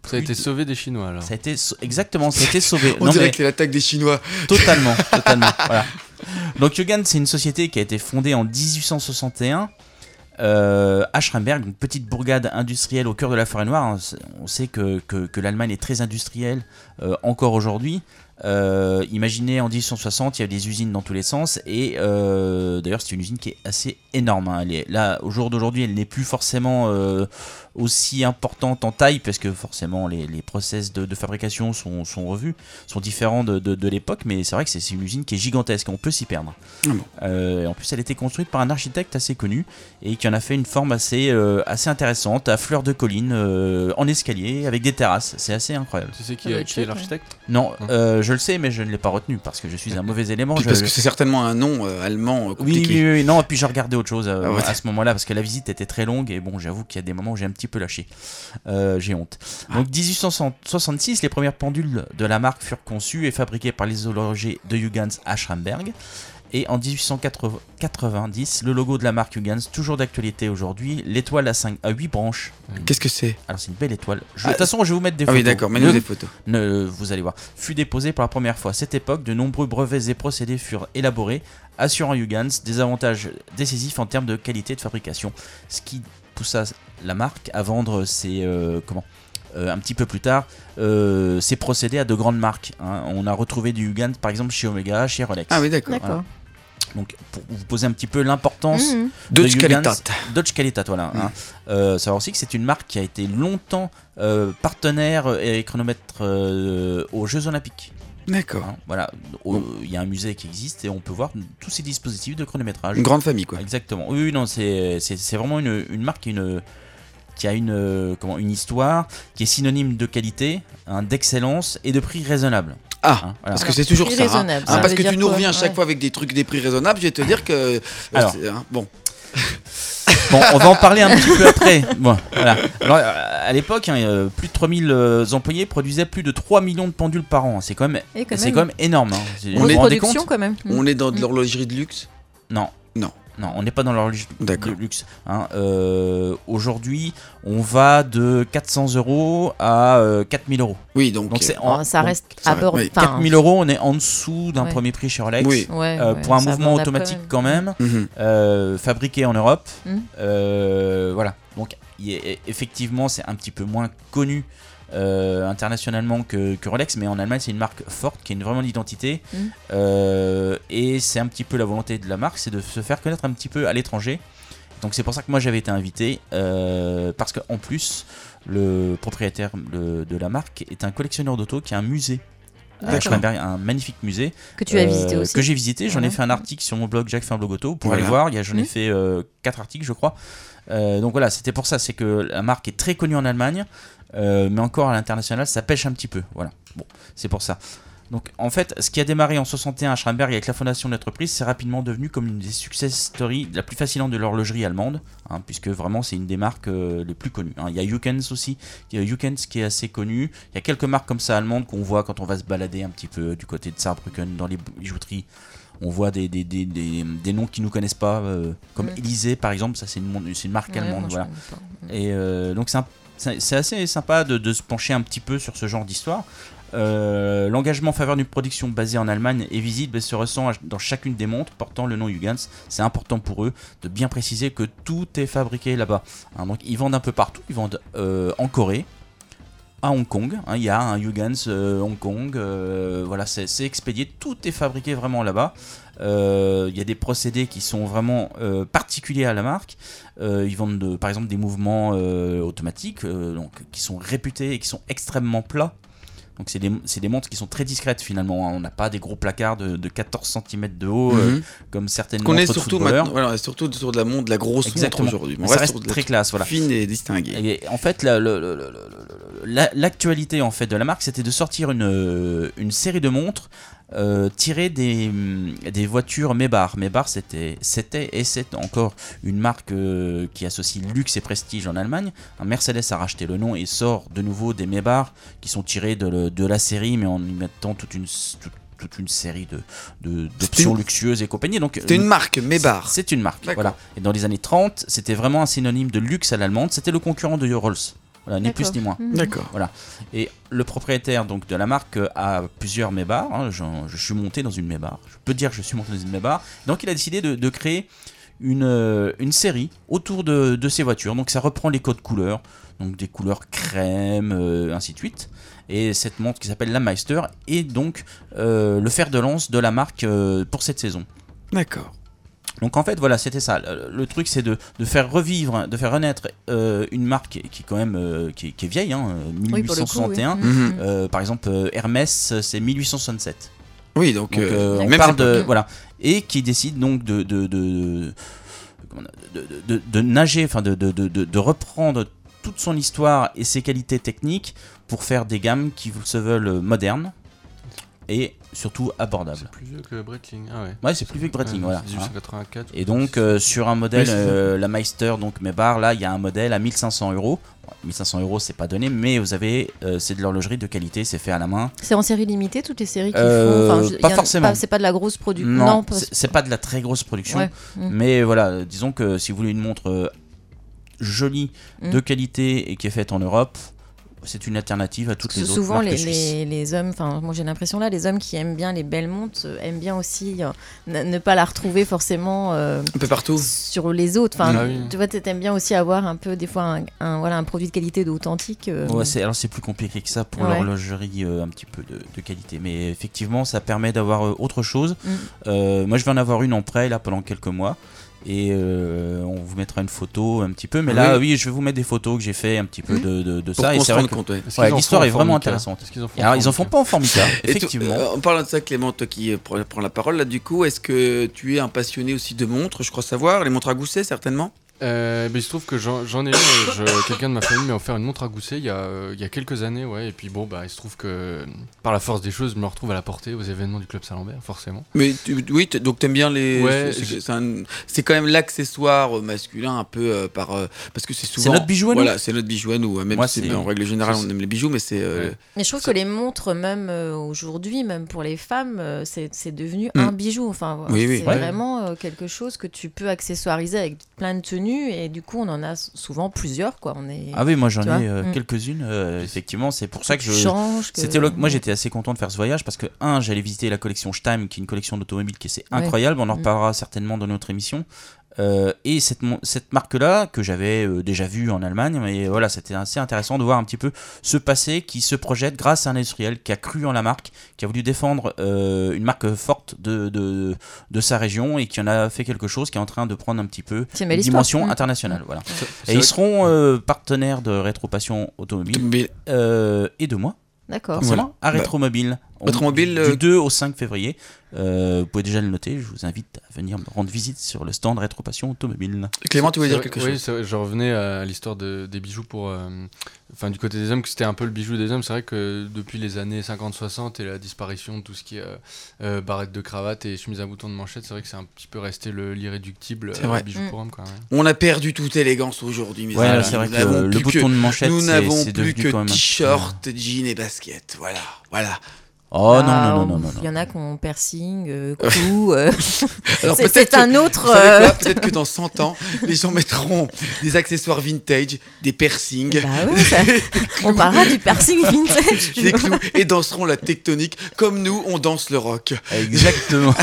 Ça a été de- sauvé des Chinois alors. Ça a été exactement, ça a été sauvé. On Non, dirait mais- que c'est l'attaque des Chinois. Totalement, totalement. voilà. Donc Yogan, c'est une société qui a été fondée en 1861 euh, à Schramberg, une petite bourgade industrielle au cœur de la forêt noire. hein. On sait que, que- que l'Allemagne est très industrielle euh, encore aujourd'hui. Euh, imaginez en 1860, il y avait des usines dans tous les sens et euh, d'ailleurs c'est une usine qui est assez énorme. hein. Là, au jour d'aujourd'hui, elle n'est plus forcément euh, aussi importante en taille parce que forcément les, les process de, de fabrication sont, sont revus, sont différents de, de- de l'époque, mais c'est vrai que c'est une usine qui est gigantesque, on peut s'y perdre. Ah. Euh, et en plus, elle a été construite par un architecte assez connu et qui en a fait une forme assez, euh, assez intéressante, à fleur de colline, euh, en escalier, avec des terrasses. C'est assez incroyable. Tu sais qui, est- qui est chouette, l'architecte? Non, euh, je le sais, mais je ne l'ai pas retenu parce que je suis un mauvais élément. Puis je- parce que c'est certainement un nom euh, allemand oui, oui, oui, non, et puis j'ai regardé autre chose euh, Ah ouais. à ce moment-là parce que la visite était très longue et bon, j'avoue qu'il y a des moments où j'ai un petit peu lâché. Euh, j'ai honte. Ah. Donc 1866, les premières pendules de la marque furent conçues et fabriquées par les horlogers de Hugans à Schramberg. Et en 1890, le logo de la marque Hugans, toujours d'actualité aujourd'hui, l'étoile à, 5, à 8 branches. Qu'est-ce que c'est? Alors c'est une belle étoile. Je- Ah, de toute façon, je vais vous mettre des ah photos. oui, d'accord, mets-nous Ne- des photos. ne- vous allez voir. Fut déposé pour la première fois. À cette époque, de nombreux brevets et procédés furent élaborés, assurant à Hugans des avantages décisifs en termes de qualité de fabrication. Ce qui poussa la marque à vendre ses. euh, comment euh, un petit peu plus tard, euh, ses procédés à de grandes marques. hein. On a retrouvé du Hugans par exemple chez Omega, chez Rolex. Ah oui, d'accord. Donc pour vous poser un petit peu l'importance Mhm. de Dodge Qualitat. Dodge Qualitat, voilà. Hein. Euh, savoir aussi que c'est une marque qui a été longtemps euh, partenaire et chronomètre euh, aux Jeux Olympiques. D'accord. Hein, voilà, il y a un musée qui existe et on peut voir tous ces dispositifs de chronométrage. Une grande famille, quoi. Exactement. Oui, oui, non, c'est vraiment une, une marque qui, a une, qui a une, comment, une histoire qui est synonyme de qualité, hein, d'excellence et de prix raisonnable. Ah, Hein, voilà. parce que c'est toujours Prix ça. hein. Hein, parce que tu nous reviens à chaque Ouais. fois avec des trucs, des prix raisonnables, je vais te dire que. euh, Alors. hein, bon. Bon, on va en parler un petit peu après. Bon, voilà. Alors, euh, à l'époque, hein, euh, plus de 3000 euh, employés produisaient plus de 3 millions de pendules par an. C'est quand même, c'est même. quand même énorme. hein. On est- vous quand même. On est dans de Mm. l'horlogerie de luxe? Non. Non. Non, on n'est pas dans l'horloge de D'accord. luxe. hein. Euh, Aujourd'hui, on va de 400 euros à euh, 4000 euros. Oui, donc. Oh, en- ça reste ça- abordable. oui. Enfin, 4000 euros, on est en dessous d'un Ouais. premier prix chez Rolex. Oui. Ouais, Euh, ouais, pour un mouvement automatique quand même. Mhm. euh, fabriqué en Europe. Mhm. Euh, voilà. Donc est- effectivement, c'est un petit peu moins connu euh, internationalement que, que Rolex, mais en Allemagne, c'est une marque forte qui a une vraiment d'identité. Mhm. Euh, et c'est un petit peu la volonté de la marque, c'est de se faire connaître un petit peu à l'étranger. Donc c'est pour ça que moi j'avais été invité, euh, parce qu'en plus, le propriétaire le- de la marque est un collectionneur d'auto qui a un musée. Schramberg, un magnifique musée Que tu as visité aussi. que j'ai visité. J'en ai Ouais. fait un article sur mon blog Jacques fait un blog auto pour Voilà. aller voir. J'en ai Mhm. fait euh, quatre articles, je crois. Euh, donc voilà, c'était pour ça. C'est que la marque est très connue en Allemagne, euh, mais encore à l'international, ça pêche un petit peu. Voilà. Bon, c'est pour ça. Donc en fait, ce qui a démarré en 61 à Schramberg avec la fondation de l'entreprise, c'est rapidement devenu comme une des success stories la plus fascinante de l'horlogerie allemande, hein, puisque vraiment c'est une des marques euh, les plus connues. hein. Il y a Jukens aussi, il y a Jukens qui est assez connu. Il y a quelques marques comme ça allemandes qu'on voit quand on va se balader un petit peu du côté de Saarbrücken dans les bijouteries. On voit des, des, des, des, noms qui nous connaissent pas, euh, comme Mm. Élysée par exemple, ça c'est une, une marque Ouais, allemande. voilà. Et euh, donc c'est un- c'est assez sympa de, de se pencher un petit peu sur ce genre d'histoire. Euh, L'engagement en faveur d'une production basée en Allemagne est visible et se ressent dans chacune des montres portant le nom Huygens. C'est important pour eux de bien préciser que tout est fabriqué là-bas. Hein, donc ils vendent un peu partout. Ils vendent euh, en Corée, à Hong Kong. hein, Il y a un Huygens euh, Hong Kong. euh, voilà, c'est expédié. Tout est fabriqué vraiment là-bas. Euh, Il y a des procédés qui sont vraiment particuliers à la marque. Ils vendent de- par exemple des mouvements automatiques donc, qui sont réputés et qui sont extrêmement plats. Donc c'est des, montres qui sont très discrètes finalement. hein. On n'a pas des gros placards de, de 14 cm de haut euh, Mhm. comme certaines Qu'on montres est surtout maintenant, voilà, surtout sur de la montre, de la grosse montre aujourd'hui. Ça reste très classe, voilà. Fine et distinguée. Et en fait, la- la- l'actualité en fait de la marque, c'était de sortir une, euh, une série de montres euh, tirées des, hum, des voitures Mebar. Mebar, c'était, et c'est encore une marque euh, qui associe luxe et prestige en Allemagne. Un Mercedes a racheté le nom et sort de nouveau des Mebar qui sont tirés de, le- de la série, mais en y mettant toute une toute, toute une série de, d'options une- luxueuses et compagnie. Donc, C'était une marque, Mebar. C'est une marque, voilà. Et dans les années 30, c'était vraiment un synonyme de luxe à l'allemande. C'était le concurrent de Rolls. Voilà, ni plus ni moins. Mhm. D'accord. Voilà. Et le propriétaire donc de la marque euh, a plusieurs Mebar. hein. Je suis monté dans une Mebar. Je peux dire que je suis monté dans une Mebar. Donc il a décidé de, de créer une, euh, une série autour de, de ces voitures. Donc ça reprend les codes couleurs, donc des couleurs crème, euh, ainsi de suite. Et cette montre qui s'appelle la Meister est donc euh, le fer de lance de la marque euh, pour cette saison. D'accord. Donc en fait voilà c'était ça. Le, le truc c'est de, de faire revivre, de faire renaître euh, une marque qui, qui est quand même euh, qui, est, qui est vieille, hein, Oui, pour le coup, 1861. oui. Mhm. Euh, par exemple euh, Hermès c'est 1867. Oui, donc, euh, on même parle de voilà et qui décide donc de de, de, de, de- de- de nager, enfin de, de, de, de- de reprendre toute son histoire et ses qualités techniques pour faire des gammes qui se veulent modernes et surtout abordables. Plus vieux que Breitling. Ah ouais. Ouais, c'est plus vieux que Breitling, Ouais, voilà. c'est 1884. Et donc, euh, sur un modèle, c'est euh, la Meister, donc Mebar, là, il y a un modèle à 1500 euros. Bon, 1500 euros, c'est pas donné, mais vous avez, euh, c'est de l'horlogerie de qualité, c'est fait à la main. C'est en série limitée, toutes les séries qui Euh, font. Enfin, je- pas y en a- forcément. c'est pas de la grosse production. Non, parce- c'est- c'est pas de la très grosse production. Ouais. Mm. Mais voilà, disons que si vous voulez une montre jolie, Mm. de qualité et qui est faite en Europe, c'est une alternative à toutes les autres Souvent, marques les, suisses. les, les hommes, enfin, moi j'ai l'impression là, les hommes qui aiment bien les belles montres euh, aiment bien aussi euh, ne, pas la retrouver forcément euh, Un peu partout. sur les autres. Enfin, Ah oui. tu vois, t'aimes bien aussi avoir un peu, des fois, un, un- voilà, un produit de qualité d'authentique. euh. Ouais, c'est, alors c'est plus compliqué que ça pour Ouais. l'horlogerie euh, un petit peu de, de qualité. Mais effectivement, ça permet d'avoir autre chose. Mm. Euh, moi, je vais en avoir une en prêt là pendant quelques mois. Et euh, on vous mettra une photo un petit peu. Mais là, oui, je vais vous mettre des photos que j'ai fait un petit peu Mm. de, de, ça. Et c'est vrai que- ouais. Ouais, l'histoire est en vraiment intéressante. Qu'ils en font alors, ils en font pas en formica, tout- effectivement. euh, en parlant de ça, Clément, toi qui euh, prends prends la parole là, du coup, est-ce que tu es un passionné aussi de montres Je crois savoir, les montres à gousset certainement? Euh, il se trouve que j'en ai une. euh, je- Quelqu'un de ma famille m'a offert une montre à gousset il y, a, euh, il y a quelques années, ouais. Et puis bon, bah, il se trouve que par la force des choses, je me retrouve à la porter aux événements du club Saint-Lambert, forcément. Mais tu- oui, donc t'aimes bien les. Ouais, c'est- c'est c'est quand même l'accessoire masculin un peu euh, par euh, parce que c'est souvent. notre bijou à nous. Voilà, c'est notre bijou à nous. hein, Même Moi, si c'est- en règle générale c'est- on aime les bijoux, mais c'est. euh, Mais je trouve que les montres, même aujourd'hui, même pour les femmes, c'est c'est devenu Mm. un bijou. Enfin, Oui, oui. c'est Ouais. vraiment euh, quelque chose que tu peux accessoiriser avec plein de tenues et du coup, on en a souvent plusieurs. Quoi. On est, Ah oui, moi j'en ai euh, Mm. quelques-unes. euh, effectivement, c'est pour ça que je. changes, que- C'était le- Moi j'étais assez content de faire ce voyage parce que un, j'allais visiter la collection Steim, qui est une collection d'automobiles qui est Ouais. incroyable. On en Mm. reparlera certainement dans notre émission. Euh, et cette, cette marque-là, que j'avais euh, déjà vue en Allemagne, mais voilà, c'était assez intéressant de voir un petit peu ce passé qui se projette grâce à un industriel qui a cru en la marque, qui a voulu défendre euh, une marque forte de, de, de sa région et qui en a fait quelque chose qui est en train de prendre un petit peu une belle dimension. Mm. internationale. Voilà. Et ils seront euh, partenaires de Rétropassion Automobile euh, et de moi. D'accord. Forcément, Voilà. à Bah. Rétromobile On- Votre mobile, du euh, 2 au 5 février. Euh, vous pouvez déjà le noter. Je vous invite à venir me rendre visite sur le stand Rétropassion Automobile. Clément, tu voulais dire quelque oui, chose vrai, je revenais à l'histoire de- des bijoux pour. euh, Enfin, du côté des hommes, que c'était un peu le bijou des hommes. C'est vrai que depuis les années 50-60 et la disparition de tout ce qui est euh, euh, barrette de cravate et chemise à boutons de manchette, c'est vrai que c'est un petit peu resté le- l'irréductible euh, bijou Mm. pour hommes. Quoi, ouais. On a perdu toute élégance aujourd'hui, mais Ouais, c'est vrai que le bouton de manchette, Nous c'est- n'avons plus que t-shirt, jeans et baskets. Voilà, voilà. Oh non, Ah, non, non, non, non. Il y en a qui ont piercing, euh, clou. euh, Alors c'est- peut-être c'est que- un autre. euh, Peut-être que dans 100 ans, les gens mettront des accessoires vintage, des piercings. Bah ouais, ça- on parlera du piercing vintage. des clous et danseront la tectonique comme nous on danse le rock. Exactement.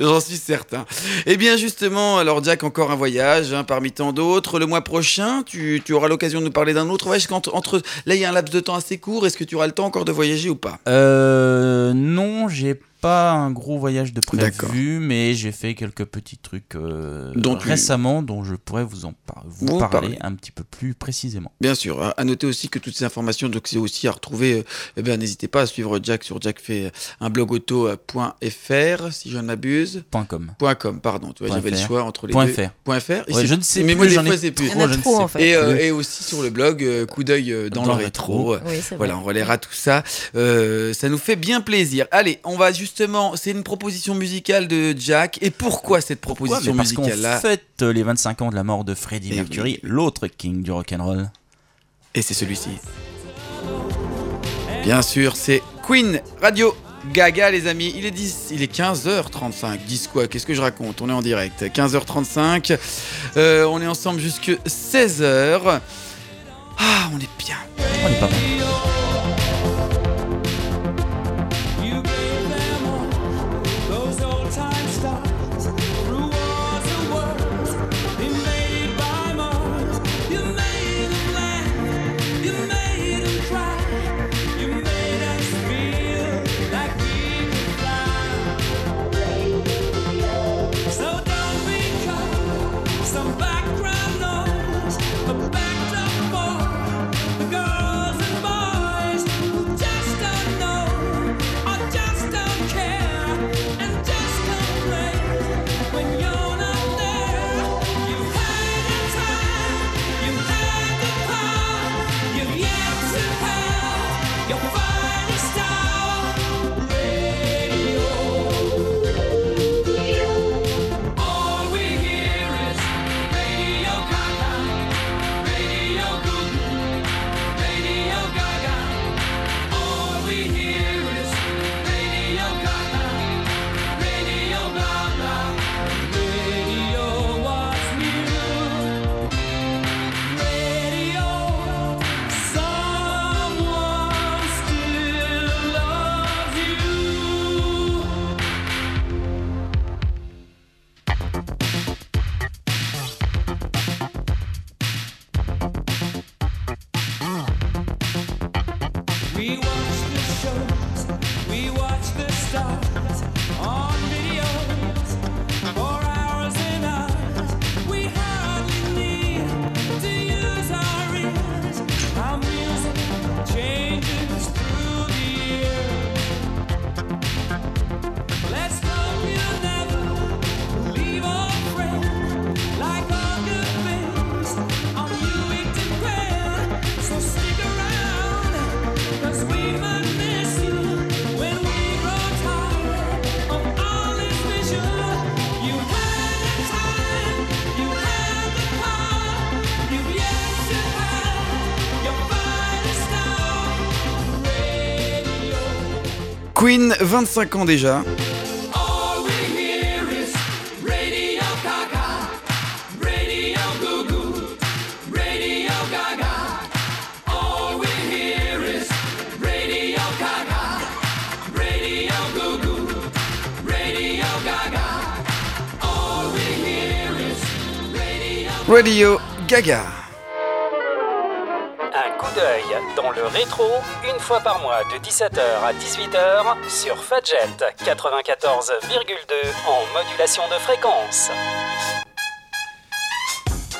J'en suis certain. Eh bien justement, alors Jack, encore un voyage hein, parmi tant d'autres. Le mois prochain, tu, tu auras l'occasion de nous parler d'un autre voyage. Qu'entre- entre, là, il y a un laps de temps assez court. Est-ce que tu auras le temps encore de voyager ou pas? Euh, non, j'ai pas un gros voyage de prévu, mais j'ai fait quelques petits trucs euh, Dont tu- récemment dont je pourrais vous en par- vous Vous parler parler. un petit peu plus précisément. Bien sûr, à- noter aussi que toutes ces informations, donc c'est aussi à retrouver. euh, eh bien, n'hésitez pas à suivre Jack sur Jack fait un blog auto.fr si je ne m'abuse. .com. .com, pardon. Tu vois, Point j'avais le fr. choix entre les Point deux. fr. Point .fr. Ouais, je ne sais mais plus, moi, des j'en ai fois, c'est plus. trop, je en fait. Et, euh, plus. et aussi sur le blog, euh, coup d'œil euh, dans, Dans le rétro. rétro. Oui, c'est voilà, vrai. on relaiera tout ça. Euh, ça nous fait bien plaisir. Allez, on va justement. C'est une proposition musicale de Jack. Et pourquoi cette Pourquoi proposition Mais Parce qu'on fête les 25 ans de la mort de Freddie Eh Mercury, l'autre king du rock'n'roll. Et c'est celui-ci. Bien sûr, c'est Queen Radio Gaga, les amis. Il est, 10, il est 15h35. 10 quoi Qu'est-ce que je raconte? On est en direct. 15h35. Euh, on est ensemble jusque 16h. Ah, on est bien. On est pas mal. Queen, 25 ans déjà. Radio Gaga, une fois par mois de 17h à 18h sur Fadjet 94,2 en modulation de fréquence.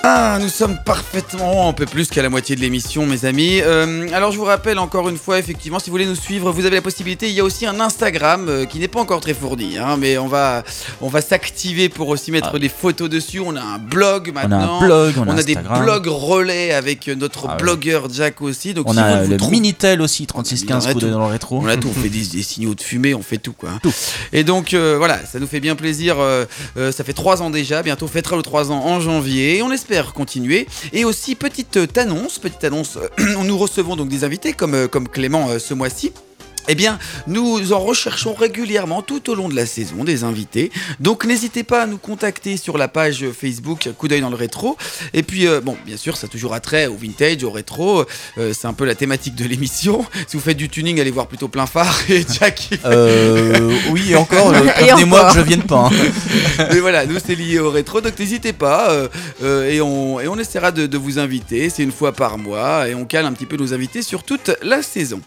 Ah, nous sommes parfaitement un peu plus qu'à la moitié de l'émission, mes amis. Euh, alors, je vous rappelle encore une fois, effectivement, si vous voulez nous suivre, vous avez la possibilité. Il y a aussi un Instagram euh, qui n'est pas encore très fourni, hein, mais on va, on va s'activer pour aussi mettre des photos dessus. On a un blog Ah. a un maintenant. blog, on a des blogs relais avec notre Ah ouais. blogueur Jack aussi. Donc, On si a vous le trouvez- Minitel aussi, 3615 on a coup d'œil tout. dans le rétro. On a tout, on fait des, des signaux de fumée, on fait tout quoi. Et donc euh, voilà, ça nous fait bien plaisir. ça fait trois ans déjà, bientôt fêtera le 3 ans en janvier. Et on espère continuer. Et aussi petite euh, annonce, petite annonce. euh, nous recevons donc des invités comme euh, comme Clément ce mois-ci. Eh bien, nous en recherchons régulièrement tout au long de la saison des invités. Donc, n'hésitez pas à nous contacter sur la page Facebook Coup d'œil dans le rétro. Et puis, euh, bon, bien sûr, ça a toujours attrait au vintage, au rétro. Euh, c'est un peu la thématique de l'émission. Si vous faites du tuning, allez voir plutôt plein phare et Jack. Euh, oui, et encore, prévenez-moi que je vienne pas. hein. Mais voilà, nous c'est lié au rétro, donc n'hésitez pas et, on, et on essaiera de, de vous inviter. C'est une fois par mois et on cale un petit peu nos invités sur toute la saison.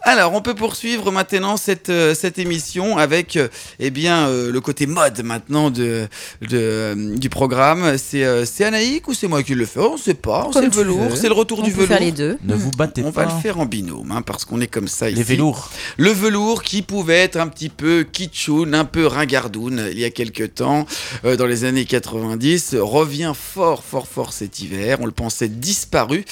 Alors, on peut poursuivre maintenant cette, euh, cette émission avec euh, eh bien, euh, le côté mode maintenant de, de, du programme. C'est euh, c'est Anaïk ou c'est moi qui le fais? On sait pas, c'est le velours, c'est le retour On du peut velours. faire les deux. Ne vous battez On pas. va le faire en binôme, hein, parce qu'on est comme ça Les ici. velours. Le velours qui pouvait être un petit peu kitschoun, un peu ringardoun il y a quelques temps, euh, dans les années 90, revient fort, fort, fort cet hiver. On le pensait disparu,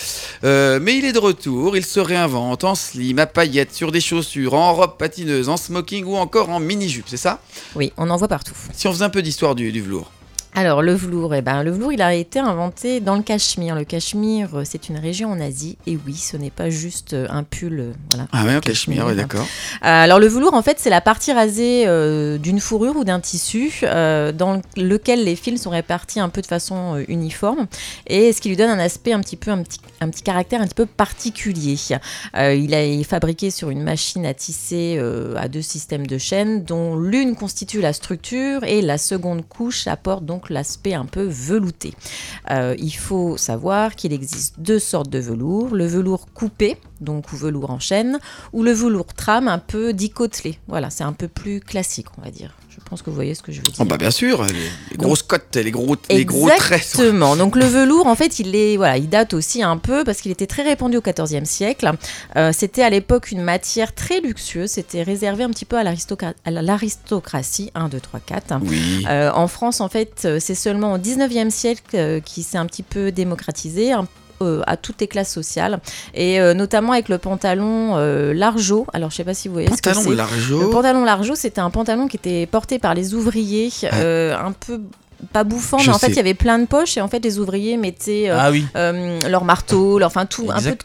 Euh, mais il est de retour. Il se réinvente en slim, à paillettes, sur des chaussures, en robe patineuse, en smoking ou encore en mini-jupe, c'est ça? Oui, on en voit partout. Si on faisait un peu d'histoire du, du velours. Alors le velours, eh ben, le velours, il a été inventé dans le Cachemire. Le Cachemire, euh, c'est une région en Asie. Et oui, ce n'est pas juste euh, un pull. euh, Voilà, Ah ouais, en cachemire, ouais, d'accord. Alors le velours, en fait, c'est la partie rasée euh, d'une fourrure ou d'un tissu euh, dans lequel les fils sont répartis un peu de façon euh, uniforme et ce qui lui donne un aspect un petit peu un petit, un petit caractère un petit peu particulier. Il est fabriqué sur une machine à tisser à deux systèmes de chaînes dont l'une constitue la structure et la seconde couche apporte donc l'aspect un peu velouté. Euh, il faut savoir qu'il existe deux sortes de velours, le velours coupé, donc ou velours en chaîne, ou le velours trame un peu dicotelé. Voilà, c'est un peu plus classique, on va dire. Je pense que vous voyez ce que je veux dire. Oh bah bien sûr, les, les grosses cotes, les gros, les gros traits. Exactement. Donc le velours, en fait, il est voilà, il date aussi un peu parce qu'il était très répandu au XIVe siècle. Euh, c'était à l'époque une matière très luxueuse. C'était réservé un petit peu à l'aristocratie. 1, 2, 3, 4. Oui. Euh, en France, en fait, euh, c'est seulement au 19e siècle qui s'est un petit peu démocratisé. un- euh, à toutes les classes sociales et euh, notamment avec le pantalon euh, largeau. Alors je sais pas si vous voyez Pantalon ce que c'est. largeau Le pantalon largeau, c'était un pantalon qui était porté par les ouvriers, un peu pas bouffant, Je mais en fait il y avait plein de poches et en fait les ouvriers mettaient euh, Ah oui. euh, leur marteau, leur, enfin tout, un peu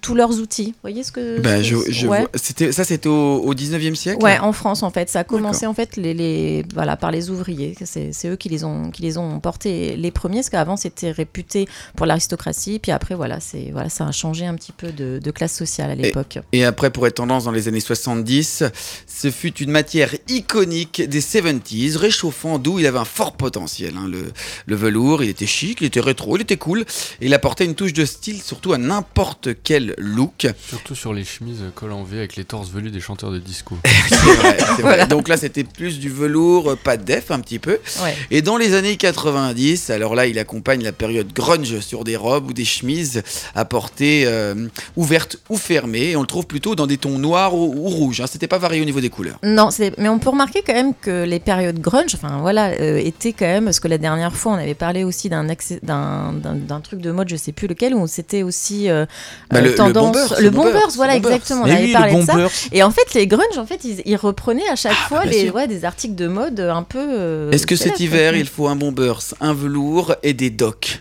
tous leurs outils. Vous voyez ce que ce je, je ouais. vois- ça c'était au, au 19e siècle Ouais, en France en fait, ça a commencé en fait les, les- voilà par les ouvriers. C'est c'est eux qui les ont qui les ont portés les premiers, parce qu'avant c'était réputé pour l'aristocratie, puis après voilà c'est voilà ça a changé un petit peu de, de classe sociale à l'époque. Et après, pour être tendance dans les années 70, ce fut une matière iconique des 70s, réchauffant, d'où il avait un fort potentiel. Hein. Le, le velours, il était chic, il était rétro, il était cool, et il apportait une touche de style surtout à n'importe quel look. Surtout sur les chemises col en V avec les torses velus des chanteurs de disco. C'est vrai, c'est vrai. Donc là, c'était plus du velours, euh, pas de def un petit peu. Ouais. Et dans les années 90, alors là, il accompagne la période grunge sur des robes ou des chemises à portée euh, ouverte ou fermée. Et on le trouve plutôt dans des tons noirs ou, ou rouges. hein. C'était pas varié au niveau des couleurs. Non, c'est- mais on peut remarquer quand même que les périodes grunge, enfin voilà, euh, étaient quand même, parce que la dernière fois on avait parlé aussi d'un truc de mode, je sais plus lequel, où c'était aussi euh, Bah, euh, le- le tendance. bombers, le bombers, bombers, voilà bombers. exactement. On Mais avait oui, le parlé de ça. Et en fait, les grunge, en fait, ils, ils reprenaient à chaque fois bien les, sûr. ouais, des articles de mode un peu. euh, Est-ce que cet hiver, quoi. il faut un bombers, un velours et des docks?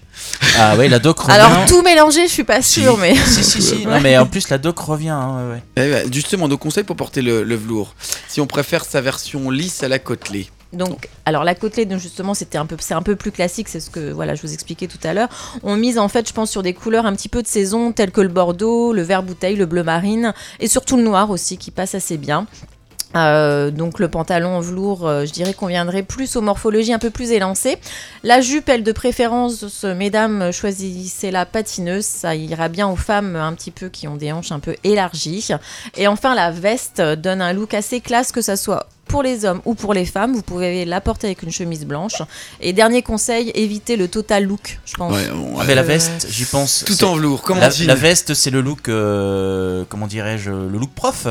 Ah ouais, la doc revient. Alors tout mélanger, je suis pas sûre, mais. Si, si, si. Non, mais en plus, la doc revient. hein, ouais. Eh ben, Justement, nos conseils pour porter le, le velours. Si on préfère sa version lisse à la côtelée. Donc, alors la côtelée, donc, justement, c'était un peu, c'est un peu plus classique, c'est ce que voilà, je vous expliquais tout à l'heure. On mise en fait, je pense, sur des couleurs un petit peu de saison, telles que le bordeaux, le vert bouteille, le bleu marine, et surtout le noir aussi, qui passe assez bien. Euh, donc le pantalon en velours, euh, je dirais qu'on viendrait plus aux morphologies un peu plus élancées. La jupe, elle de préférence, mesdames, euh, choisissez la patineuse, ça ira bien aux femmes un petit peu qui ont des hanches un peu élargies. Et enfin la veste donne un look assez classe, que ça soit pour les hommes ou pour les femmes. Vous pouvez la porter avec une chemise blanche. Et dernier conseil, évitez le total look, je pense. Ah, mais la veste, j'y pense. Tout c'est- en velours, comment la, veste, c'est le look, euh, comment dirais-je, le look prof.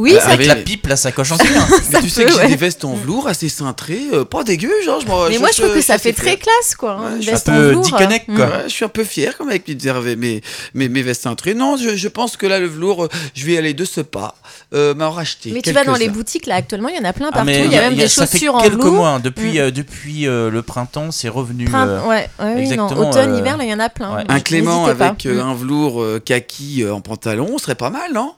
Oui, ça avec la pipe, la sacoche en cuir. Mais tu sais que j'ai ouais. des vestes en velours assez cintrées, euh, pas dégueu, genre. Je Mais moi, je trouve que ça fait très classe, quoi. hein, Ouais, une je suis veste un en peu Dickeneck, euh, quoi. mm. Ouais, je suis un peu fier comme avec mes, mes, mes, mes vestes cintrées. Non, je, je pense que là, le velours, euh, je vais aller de ce pas, euh, m'en racheter. Mais tu vas dans les boutiques, là, actuellement, il y en a plein Ah, partout. il y a même des ça fait chaussures en quelques velours. mois, hein, depuis, Mm. euh, depuis euh, le printemps, c'est revenu. Euh, ouais, automne, euh, hiver, là, il y en a plein. Un Clément avec euh, Mm. un velours euh, kaki euh, en pantalon serait pas mal, non?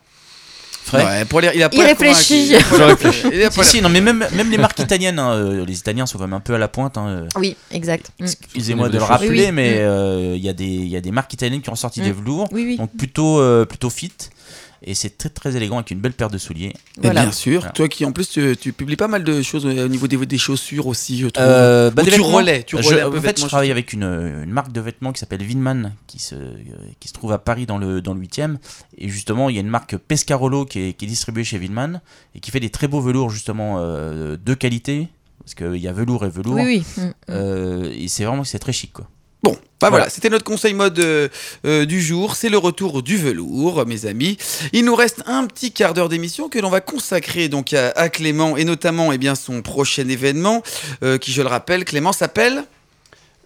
Frais. Ouais, pour les- il a pas Il l'air réfléchit. convaincu. Je réfléchis. Il a pas Si, si, l'air- non, mais même, même les marques italiennes, hein, euh, les Italiens sont quand même un peu à la pointe. hein, euh. Oui, exact. Mm. Excusez-moi de le rappeler, Oui, oui. mais Mm. euh, il y, a des- il y a des marques italiennes qui ont sorti Mm. des velours, Oui, oui. donc plutôt, euh, plutôt fit. Et c'est très très élégant avec une belle paire de souliers. Et Voilà. bien sûr, Voilà. toi qui en plus tu, tu publies pas mal de choses euh, au niveau des, des chaussures aussi, je trouve. Euh, bah, Ou des tu relais, tu Je- relais un peu en fait, je travaille avec une, une marque de vêtements qui s'appelle Vinman, qui se, euh, qui se trouve à Paris dans le, dans le 8e. Et justement, il y a une marque Pescarolo qui est, qui est distribuée chez Vinman et qui fait des très beaux velours, justement, euh, de qualité. Parce qu'il y a velours et velours. Oui, oui. Mm. Euh, et c'est vraiment c'est très chic, quoi. Bon, bah voilà, Voilà. c'était notre conseil mode euh, euh, du jour. C'est le retour du velours, mes amis. Il nous reste un petit quart d'heure d'émission que l'on va consacrer donc à, à Clément et notamment eh bien son prochain événement euh, qui, je le rappelle, Clément s'appelle.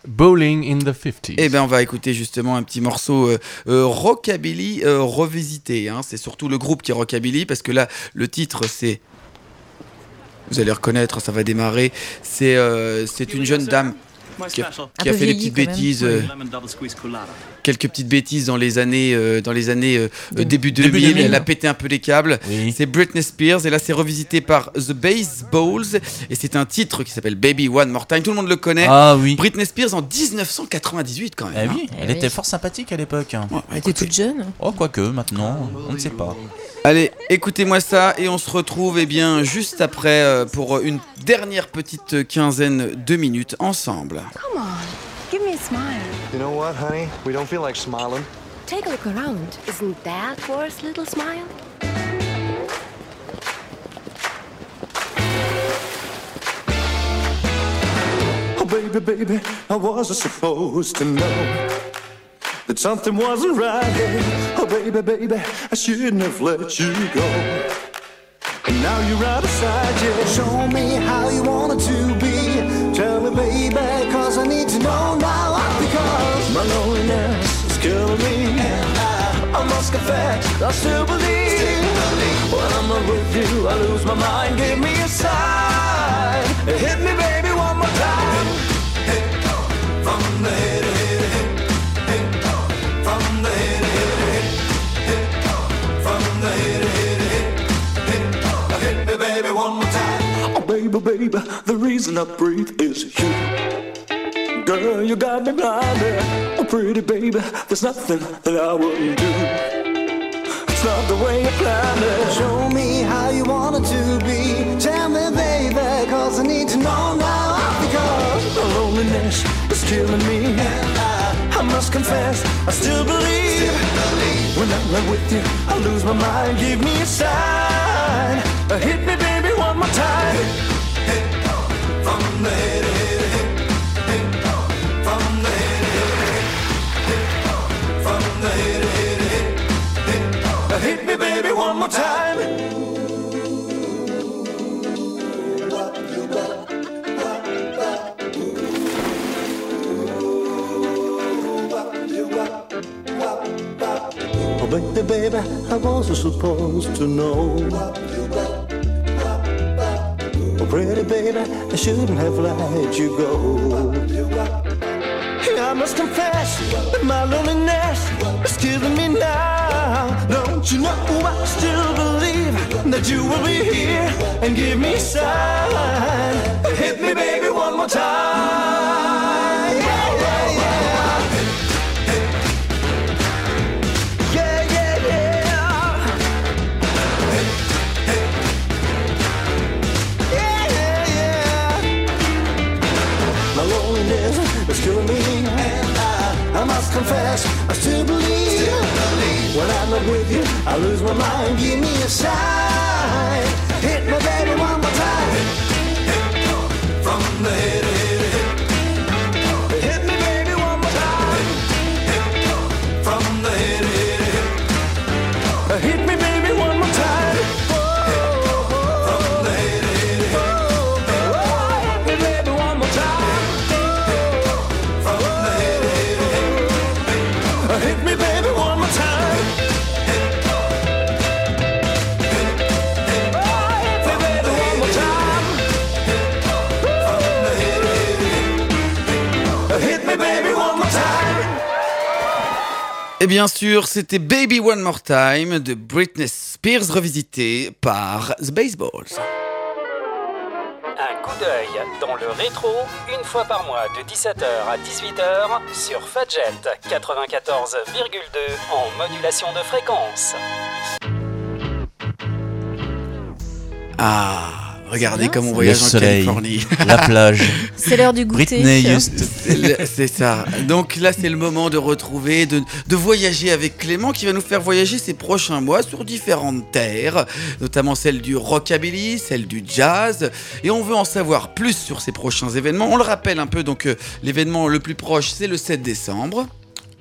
Bowling in the 50s. Eh bien, on va écouter justement un petit morceau euh, euh, rockabilly euh, revisité. hein. C'est surtout le groupe qui est rockabilly parce que là, le titre c'est. Vous allez reconnaître, ça va démarrer. C'est euh, c'est une jeune dame qui a, qui a peu fait des petites bêtises. Quelques petites bêtises dans les années, euh, dans les années euh, début 2000. Début 2000. Elle a pété un peu les câbles. Oui. C'est Britney Spears et là c'est revisité par The Baseballs et c'est un titre qui s'appelle Baby One More Time. Tout le monde le connaît. Ah oui. Britney Spears en 1998 quand même. Eh hein. oui, elle Eh était oui. fort sympathique à l'époque. hein. Ouais, Elle était toute jeune. Oh, quoique, maintenant, on ne sait pas. Allez, écoutez-moi ça et on se retrouve eh bien juste après euh, pour une dernière petite quinzaine de minutes ensemble. Come on, give me a smile. You know what, honey? We don't feel like smiling. Take a look around. Isn't that Forrest's little smile? Oh, baby, baby, I wasn't supposed to know that something wasn't right. Oh, baby, baby, I shouldn't have let you go. And now you're out of sight, yeah. Show me how you want it to be. Tell me, baby, Must confess, I still believe. When I'm not with you, I lose my mind. Give me a sign. Hit me, baby, one more time. From the head, head, head. From the head, head, the head, head, head. Hit me, baby, one more time. Oh, baby, baby, the reason I breathe is you. Girl, you got me blinded. Oh, pretty baby, there's nothing that I wouldn't do. It's not the way you planned it. Show me how you want it to be. Tell me, baby, cause I need to know now. Because the loneliness is killing me. And I, I must confess, I still believe. When I'm not with you, I lose my mind. Give me a sign. Uh, Hit me, baby, one more time. From the head, head, head. More time. Oh, baby, baby, I wasn't supposed to know. Oh, pretty baby, I shouldn't have let you go. I must confess that my loneliness is killing me now. Don't you know I still believe that you will be here and give me sign. Hit me, baby, one more time. Yeah, yeah, yeah. Yeah, yeah, yeah. My loneliness is killing me, and I, I must confess. When I'm not with you, I lose my mind. Give me a sign. Hit my baby one more time. From the head. Bien sûr, c'était Baby One More Time de Britney Spears revisité par The Baseballs. Un coup d'œil dans le rétro, une fois par mois de 17h à 18h sur Fadjet 94,2 en modulation de fréquence. Ah, regardez comme on voyage en soleil, Californie. la plage. C'est l'heure du goûter. C'est ça. Donc là, c'est le moment de retrouver, de, de voyager avec Clément qui va nous faire voyager ces prochains mois sur différentes terres, notamment celle du rockabilly, celle du jazz. Et on veut en savoir plus sur ces prochains événements. On le rappelle un peu, donc euh, l'événement le plus proche, c'est le 7 décembre.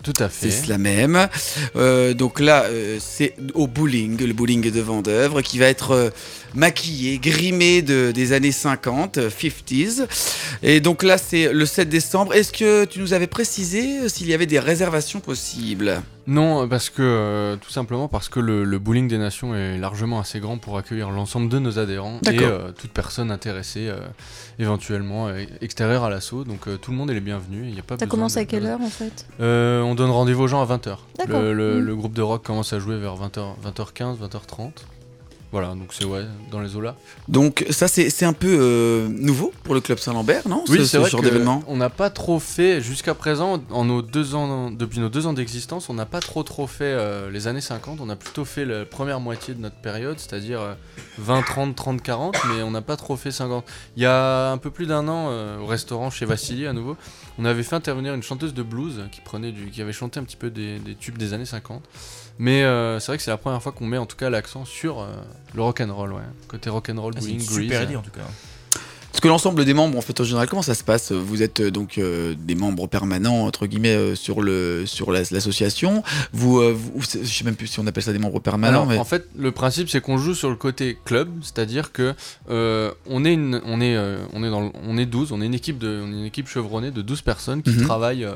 Tout à fait. C'est cela même. Euh, donc là, euh, c'est au bowling, le bowling de Vendœuvre, qui va être euh, maquillé, grimé de, des années 50, euh, 50s. Et donc là, c'est le 7 décembre. Est-ce que tu nous avais précisé s'il y avait des réservations possibles? Non, parce que euh, tout simplement parce que le, le bowling des nations est largement assez grand pour accueillir l'ensemble de nos adhérents et euh, toute personne intéressée euh, éventuellement extérieure à l'assaut. Donc tout le monde est les bienvenus. Il y a pas Ça commence à quelle heure en fait? Euh, On donne rendez-vous aux gens à 20h. D'accord. Le, le- le groupe de rock commence à jouer vers 20h, 20h15, 20h30. Voilà, donc c'est ouais, dans les eaux là. Donc ça, c'est un peu euh, nouveau pour le Club Saint-Lambert, non Oui, ce, c'est ce vrai genre d'événement? On n'a pas trop fait jusqu'à présent, en nos deux ans, depuis nos deux ans d'existence, on n'a pas trop trop fait euh, les années 50. On a plutôt fait la première moitié de notre période, c'est-à-dire euh, 20, 30, 30, 40, mais on n'a pas trop fait 50. Il y a un peu plus d'un an, euh, au restaurant chez Vassili à nouveau, on avait fait intervenir une chanteuse de blues qui prenait du, qui avait chanté un petit peu des, des tubes des années 50. Mais euh, c'est vrai que c'est la première fois qu'on met en tout cas l'accent sur euh, le rock and roll, ouais. côté rock and roll, Ah, une super idée en tout cas. Parce que l'ensemble des membres, en fait, en général, comment ça se passe? Vous êtes euh, donc euh, des membres permanents, entre guillemets, euh, sur le sur la- l'association? Vous, euh, vous- je sais même plus si on appelle ça des membres permanents. Alors, mais... En fait, le principe, c'est qu'on joue sur le côté club, c'est-à-dire que on est une, on est, euh, on est dans, le- on est 12, on est une équipe de, on est une équipe chevronnée de 12 personnes qui Mhm. travaillent,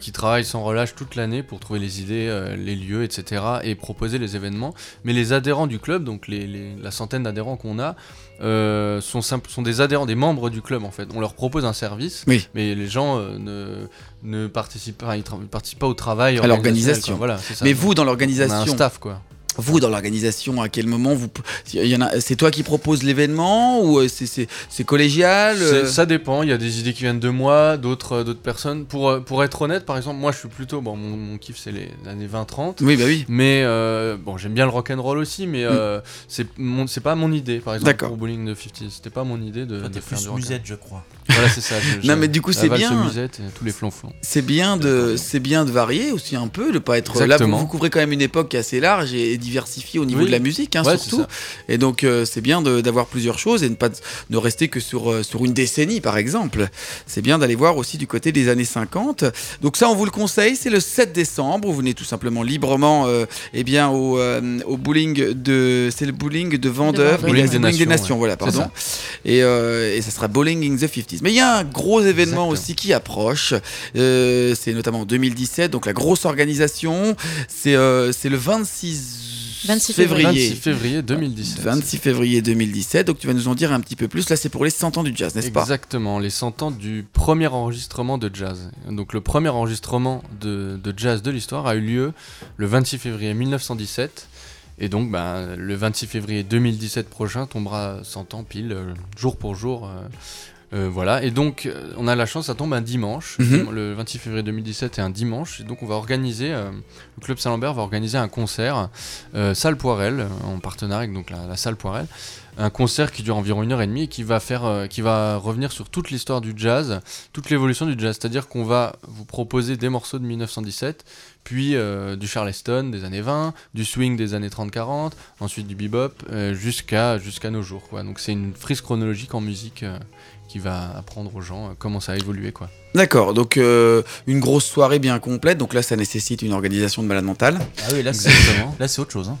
qui travaillent sans relâche toute l'année pour trouver les idées, les lieux, etc. et proposer les événements. Mais les adhérents du club, donc les, les- la centaine d'adhérents qu'on a, euh, sont, des adhérents, des membres du club en fait. On leur propose un service, Oui. mais les gens euh, ne, ne participent pas, ils tra- participent pas au travail. à l'organisation. Voilà. Mais vous, dans l'organisation, staff quoi. Vous, dans l'organisation, à quel moment vous, il y en a, c'est toi qui propose l'événement ou euh, c'est, c'est, c'est collégial C'est- euh? Ça dépend, il y a des idées qui viennent de moi, d'autres euh, d'autres personnes. Pour, pour être honnête, par exemple, moi je suis plutôt. Bon, mon, mon kiff c'est les années 20-30. Oui, bah oui. Mais euh, bon, j'aime bien le rock'n'roll aussi, mais euh, c'est mon- c'est pas mon idée, par exemple, D'accord. pour Bowling de 50. C'était pas mon idée de, Toi, de t'es faire plus du rock. musette, je crois. Voilà, c'est ça. je- Non, mais du coup, c'est bien. musette tous les flonflons. C'est bien de, c'est bien de varier aussi un peu, de pas être là. Exactement. Vous, vous couvrez quand même une époque assez large et, et diversifiée au niveau Oui. de la musique, hein, Ouais, surtout. Et donc, euh, c'est bien d'avoir plusieurs choses et ne pas ne rester que sur euh, sur une décennie, par exemple. C'est bien d'aller voir aussi du côté des années 50. Donc ça, on vous le conseille. C'est le 7 décembre. Vous venez tout simplement librement, euh, eh bien, au, euh, au bowling de, c'est le bowling de Vendeur, Vendeur. Bowling des Nations, Nations, ouais. voilà, pardon. Et, euh, et ça sera Bowling in the 50s. Mais il y a un gros événement aussi qui approche. Euh, c'est notamment en 2017, donc la grosse organisation. C'est euh, le 26 26 février. 26 février 2017. 26 février 2017. Donc tu vas nous en dire un petit peu plus. Là, c'est pour les 100 ans du jazz, n'est-ce pas? Exactement, les 100 ans du premier enregistrement de jazz. Donc le premier enregistrement de, de jazz de l'histoire a eu lieu le 26 février 1917. Et donc ben, le 26 février 2017 prochain tombera 100 ans pile, euh, jour pour jour. euh, euh, voilà, et donc euh, on a la chance, ça tombe un dimanche. Mhm. Le 26 février 2017 est un dimanche. Et donc on va organiser, euh, le Club Saint-Lambert va organiser un concert, euh, Salle Poirel, en partenariat avec donc, la, la Salle Poirel, un concert qui dure environ une heure et demie et qui va faire, qui va revenir sur toute l'histoire du jazz, toute l'évolution du jazz. C'est-à-dire qu'on va vous proposer des morceaux de 1917, puis euh, du charleston des années 20, du swing des années 30-40, ensuite du bebop, euh, jusqu'à jusqu'à nos jours. Quoi. Donc c'est une frise chronologique en musique euh, qui va apprendre aux gens euh, comment ça a évolué. Quoi. D'accord, donc euh, une grosse soirée bien complète, donc là ça nécessite une organisation de malade mentale. Ah oui, là c'est Exactement. là c'est autre chose. hein.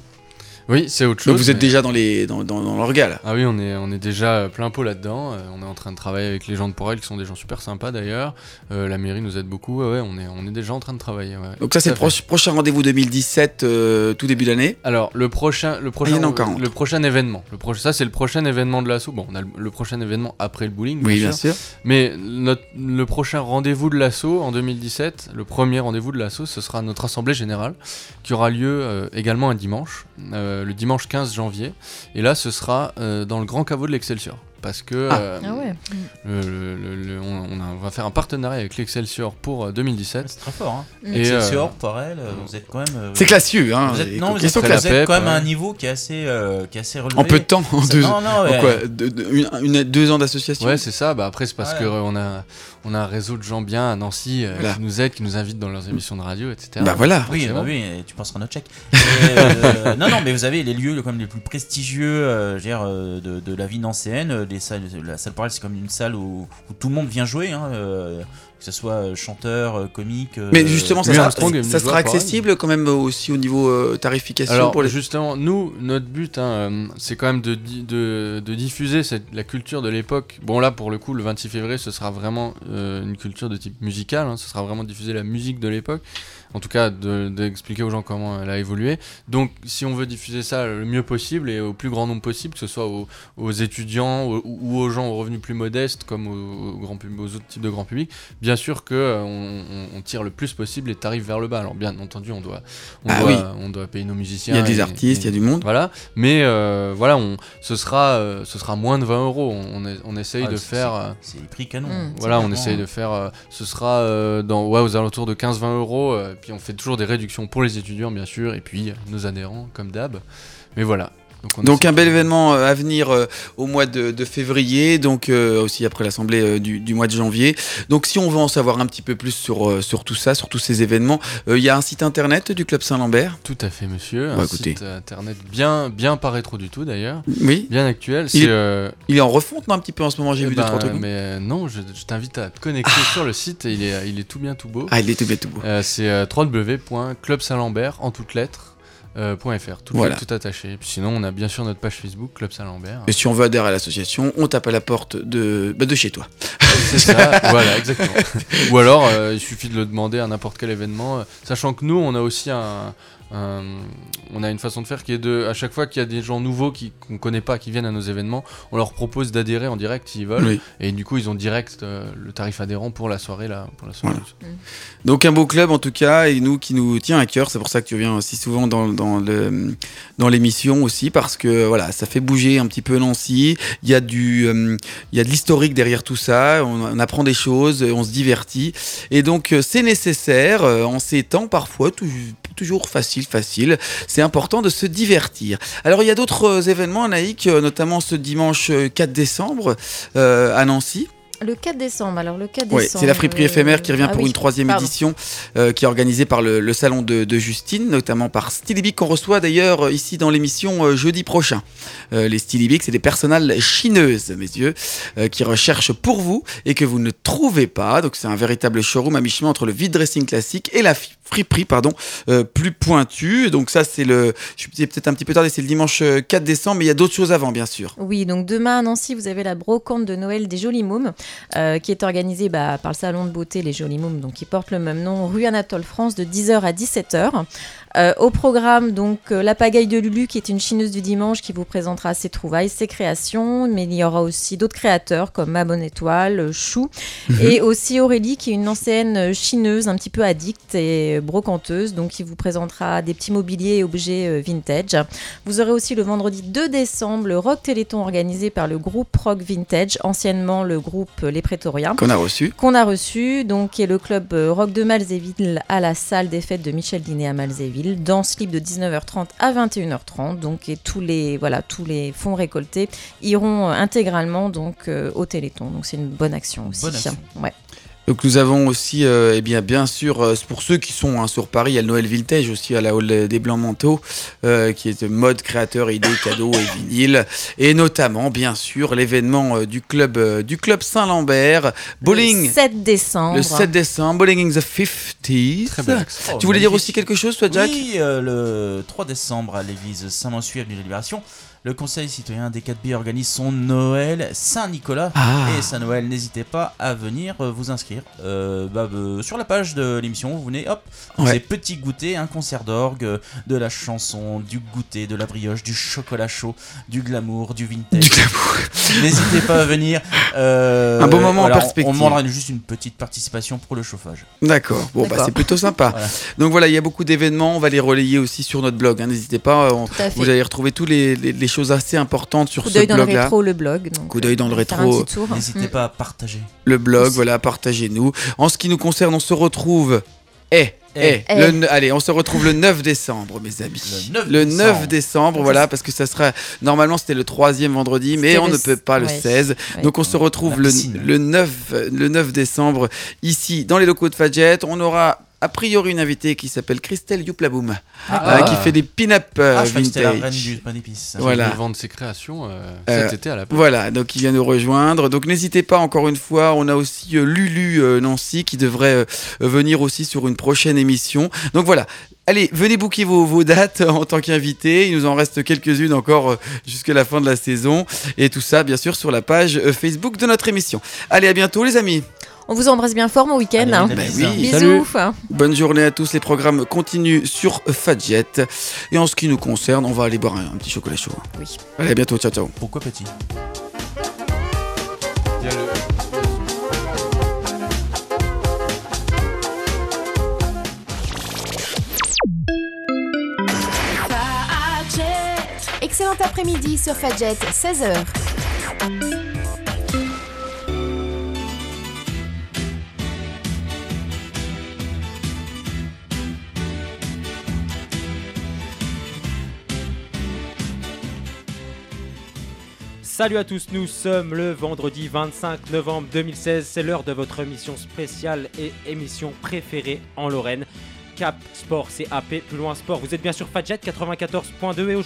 Oui, c'est autre chose. Donc vous êtes mais- déjà dans les dans, dans, dans l'orga là. Ah oui, on est, on est déjà plein pot là-dedans. Euh, on est en train de travailler avec les gens de Porel qui sont des gens super sympas d'ailleurs. Euh, la mairie nous aide beaucoup. Ouais, ouais, on, est, on est déjà en train de travailler. ouais. Donc ça c'est le prochain rendez-vous 2017, euh, tout début d'année. Alors le prochain, le prochain, le prochain événement. Le prochain, ça c'est le prochain événement de l'assaut. Bon, on a le, le prochain événement après le bowling. Oui, bien sûr. Mais notre, le prochain rendez-vous de l'assaut en 2017, le premier rendez-vous de l'assaut, ce sera notre assemblée générale qui aura lieu également un dimanche, euh, le dimanche 15 janvier. Et là, ce sera euh, dans le grand caveau de l'Excelsior. Parce que Ah. euh, Ah ouais. le- le- le- le- on, on a- on va faire un partenariat avec l'Excelsior pour euh, 2017. C'est très fort. Hein. Et, Excelsior, euh, Porel, euh, vous êtes quand même. euh, C'est classieux, hein, Vous êtes, non, vous êtes, questions vous classiques. êtes quand même à un niveau qui est assez, euh, qui est assez relevé. En peu de temps, en deux, non, non, en quoi, une- une- deux ans d'association. Ouais, c'est ça. Bah après, c'est parce Ouais. que euh, on a on a un réseau de gens bien à Nancy euh, Voilà. qui nous aident, qui nous invitent dans leurs émissions de radio, etc. Bah voilà. Oui, bah oui, tu penseras à notre chèque. Euh, non, non, mais vous avez les lieux quand même les plus prestigieux euh, je veux dire, de, de la vie nancéenne. Les salles, la salle Porel, c'est comme une salle où, où tout le monde vient jouer, hein, euh, que ce soit euh, chanteur, euh, comique. euh, Mais justement, ça sera, ça accessible quand même aussi au niveau euh, tarification Alors pour les. justement, nous, notre but, hein, c'est quand même de, de, de diffuser cette, la culture de l'époque. Bon là, pour le coup, le 26 février, ce sera vraiment euh, une culture de type musical. hein, ce sera vraiment diffuser la musique de l'époque. En tout cas, de- d'expliquer aux gens comment elle a évolué. Donc, si on veut diffuser ça le mieux possible et au plus grand nombre possible, que ce soit aux, aux étudiants ou, ou aux gens aux revenus plus modestes, comme aux, aux grands pub- aux autres types de grand public, bien sûr que euh, on, tire le plus possible les tarifs vers le bas. Alors, bien entendu, on doit, on Ah doit, oui. on doit payer nos musiciens. Il y a des et- artistes, il y a du monde. Voilà, mais euh, voilà, on, ce, sera, euh, ce sera moins de 20 euros. On, est- on essaye Ah, de faire. c'est- les prix canon. Voilà, on essaye de faire. euh, ce sera euh, dans, ouais, aux alentours de 15-20 euros. Puis on fait toujours des réductions pour les étudiants, bien sûr, et puis euh, nos adhérents, comme d'hab. Mais voilà. Donc, un bel événement euh, à venir euh, au mois de, de février, donc euh, aussi après l'assemblée euh, du, du mois de janvier. Donc si on veut en savoir un petit peu plus sur, sur tout ça, sur tous ces événements, il y a un site internet du Club Saint-Lambert. Tout à fait, monsieur. Bah, un écoutez. site internet bien, bien pas rétro du tout d'ailleurs. Oui. Bien actuel. Il est- Il est en refonte non, un petit peu en ce moment, j'ai eh vu deux ben, trois trucs. Mais non, je, je t'invite à te connecter sur le site. Il est, il est tout bien, tout beau. Ah, il est tout bien tout beau. C'est www.clubsaint-lambert en toutes lettres. Euh, .fr, tout, Voilà. tout attaché. Puis sinon, on a bien sûr notre page Facebook, Club Saint-Lambert. Et si on veut adhérer à l'association, on tape à la porte de, bah, de chez toi. C'est ça, voilà, exactement. Ou alors, euh, il suffit de le demander à n'importe quel événement. euh, Sachant que nous, on a aussi un, un- on a une façon de faire qui est de, à chaque fois qu'il y a des gens nouveaux qui qu'on connaît pas, qui viennent à nos événements, on leur propose d'adhérer en direct s'ils veulent. Oui. Et du coup, ils ont direct euh, le tarif adhérent pour la soirée là, pour la soirée. Donc un beau club en tout cas, et nous qui nous tient à cœur, c'est pour ça que tu reviens si souvent dans, dans le dans l'émission aussi, parce que voilà, ça fait bouger un petit peu Nancy. Il y a du, euh, il y a de l'historique derrière tout ça. On, on apprend des choses, on se divertit, et donc euh, c'est nécessaire euh, en ces temps parfois tou- toujours facile, facile? C'est important de se divertir. Alors il y a d'autres euh, événements, Anaïk, euh, notamment ce dimanche euh, 4 décembre euh, à Nancy. Le 4 décembre, alors le 4 Ouais, décembre. c'est la friperie euh, éphémère qui revient ah pour oui, une troisième pardon. édition euh, qui est organisée par le, le salon de, de Justine, notamment par Stylibic qu'on reçoit d'ailleurs ici dans l'émission euh, jeudi prochain. Les Stylibic, c'est des personnels chineuses, messieurs, qui recherchent pour vous et que vous ne trouvez pas. Donc c'est un véritable showroom à mi-chemin entre le vide dressing classique et la fi- friperie pardon, euh, plus pointue. Donc ça c'est le, je suis peut-être un petit peu tardé, c'est le dimanche euh, 4 décembre, mais il y a d'autres choses avant bien sûr. Oui, donc demain à Nancy, vous avez la brocante de Noël des Jolis Mômes, euh, qui est organisée bah, par le salon de beauté Les Jolis Mômes, donc qui porte le même nom, rue Anatole France, de 10h à 17h. Euh, au programme, donc euh, la pagaille de Lulu, qui est une chineuse du dimanche, qui vous présentera ses trouvailles, ses créations, mais il y aura aussi d'autres créateurs comme Ma Bonne Étoile, euh, Chou, Mhm. et aussi Aurélie, qui est une ancienne chineuse, un petit peu addicte et brocanteuse, donc qui vous présentera des petits mobiliers et objets vintage. Vous aurez aussi le vendredi 2 décembre le Rock Téléthon organisé par le groupe Rock Vintage, anciennement le groupe Les Prétoriens. Qu'on a reçu. Qu'on a reçu, donc qui est le club Rock de Malzéville à la salle des fêtes de Michel Diné à Malzéville. Ville, dans Slip de 19h30 à 21h30. Donc, et tous les, voilà, tous les fonds récoltés iront euh, intégralement donc, euh, au Téléthon. Donc, c'est une bonne action aussi. Bonne action. Ouais. Donc nous avons aussi, euh, eh bien, bien sûr, euh, pour ceux qui sont hein, sur Paris, il y a le Noël Vintage aussi à la Hall des Blancs Manteaux, euh, qui est mode, créateur, idée, cadeaux et vinyle. Et notamment, bien sûr, l'événement euh, du club, euh, du club Saint-Lambert, bowling. Le 7 décembre. Le 7 décembre, Bowling in the 50s. Très action. Tu voulais dire aussi quelque chose, toi, Jack? Oui, euh, le 3 décembre à l'église Saint-Mansuy, avenue de la Libération. Le Conseil citoyen des 4B organise son Noël Saint-Nicolas Ah. et Saint-Noël. N'hésitez pas à venir euh, vous inscrire Euh, bah, euh, sur la page de l'émission. Vous venez, hop, vous Ouais. avez petit goûter, un concert d'orgue, de la chanson, du goûter, de la brioche, du chocolat chaud, du glamour, du vintage. N'hésitez pas à venir. Euh, Un beau moment en voilà, on- perspective. On demandera juste une petite participation pour le chauffage. D'accord, bon bah c'est plutôt sympa. Voilà. Donc voilà, il y a beaucoup d'événements, on va les relayer aussi sur notre blog. hein, N'hésitez pas, on- vous allez retrouver tous les, les- les choses assez importantes sur Coup ce d'œil dans le blog-là. rétro, le blog. donc, Coup d'œil dans le rétro. N'hésitez Mm. pas à partager. Le blog, voilà, partagez-nous. En ce qui nous concerne, on se retrouve. Eh, eh, Eh. le allez, on se retrouve le 9 décembre, mes amis. Le 9 décembre, décembre. voilà, parce que ça sera. Normalement, c'était le troisième vendredi, mais on le ne peut pas le ouais. 16. Ouais. Donc, on se retrouve le, le, 9, le 9 décembre, ici, dans les locaux de Fadjet. On aura. A priori, une invitée qui s'appelle Christelle Youplaboum, Ah. euh, qui fait des pin-up euh, Ah, la vintage. reine du pain d'épices. Voilà. Vendre ses créations euh, Euh, cet été à la place. Voilà, donc il vient nous rejoindre. Donc n'hésitez pas encore une fois, on a aussi euh, Lulu euh, Nancy qui devrait euh, venir aussi sur une prochaine émission. Donc voilà. Allez, venez booker vos, vos dates en tant qu'invité. Il nous en reste quelques-unes encore jusqu'à la fin de la saison. Et tout ça, bien sûr, sur la page Facebook de notre émission. Allez, à bientôt, les amis. On vous embrasse bien fort mon week-end. hein. Ben oui. Bisous. Bonne journée à tous. Les programmes continuent sur Fadjet. Et en ce qui nous concerne, on va aller boire un, un petit chocolat chaud. Oui. Allez, à bientôt. Ciao, ciao. Pourquoi petit? Excellent après-midi sur Fadjet, 16h. Salut à tous, nous sommes le vendredi 25 novembre 2016. C'est l'heure de votre émission spéciale et émission préférée en Lorraine. Cap Sport, CAP, plus loin sport. Vous êtes bien sur Fadjet 94.2 et aujourd'hui.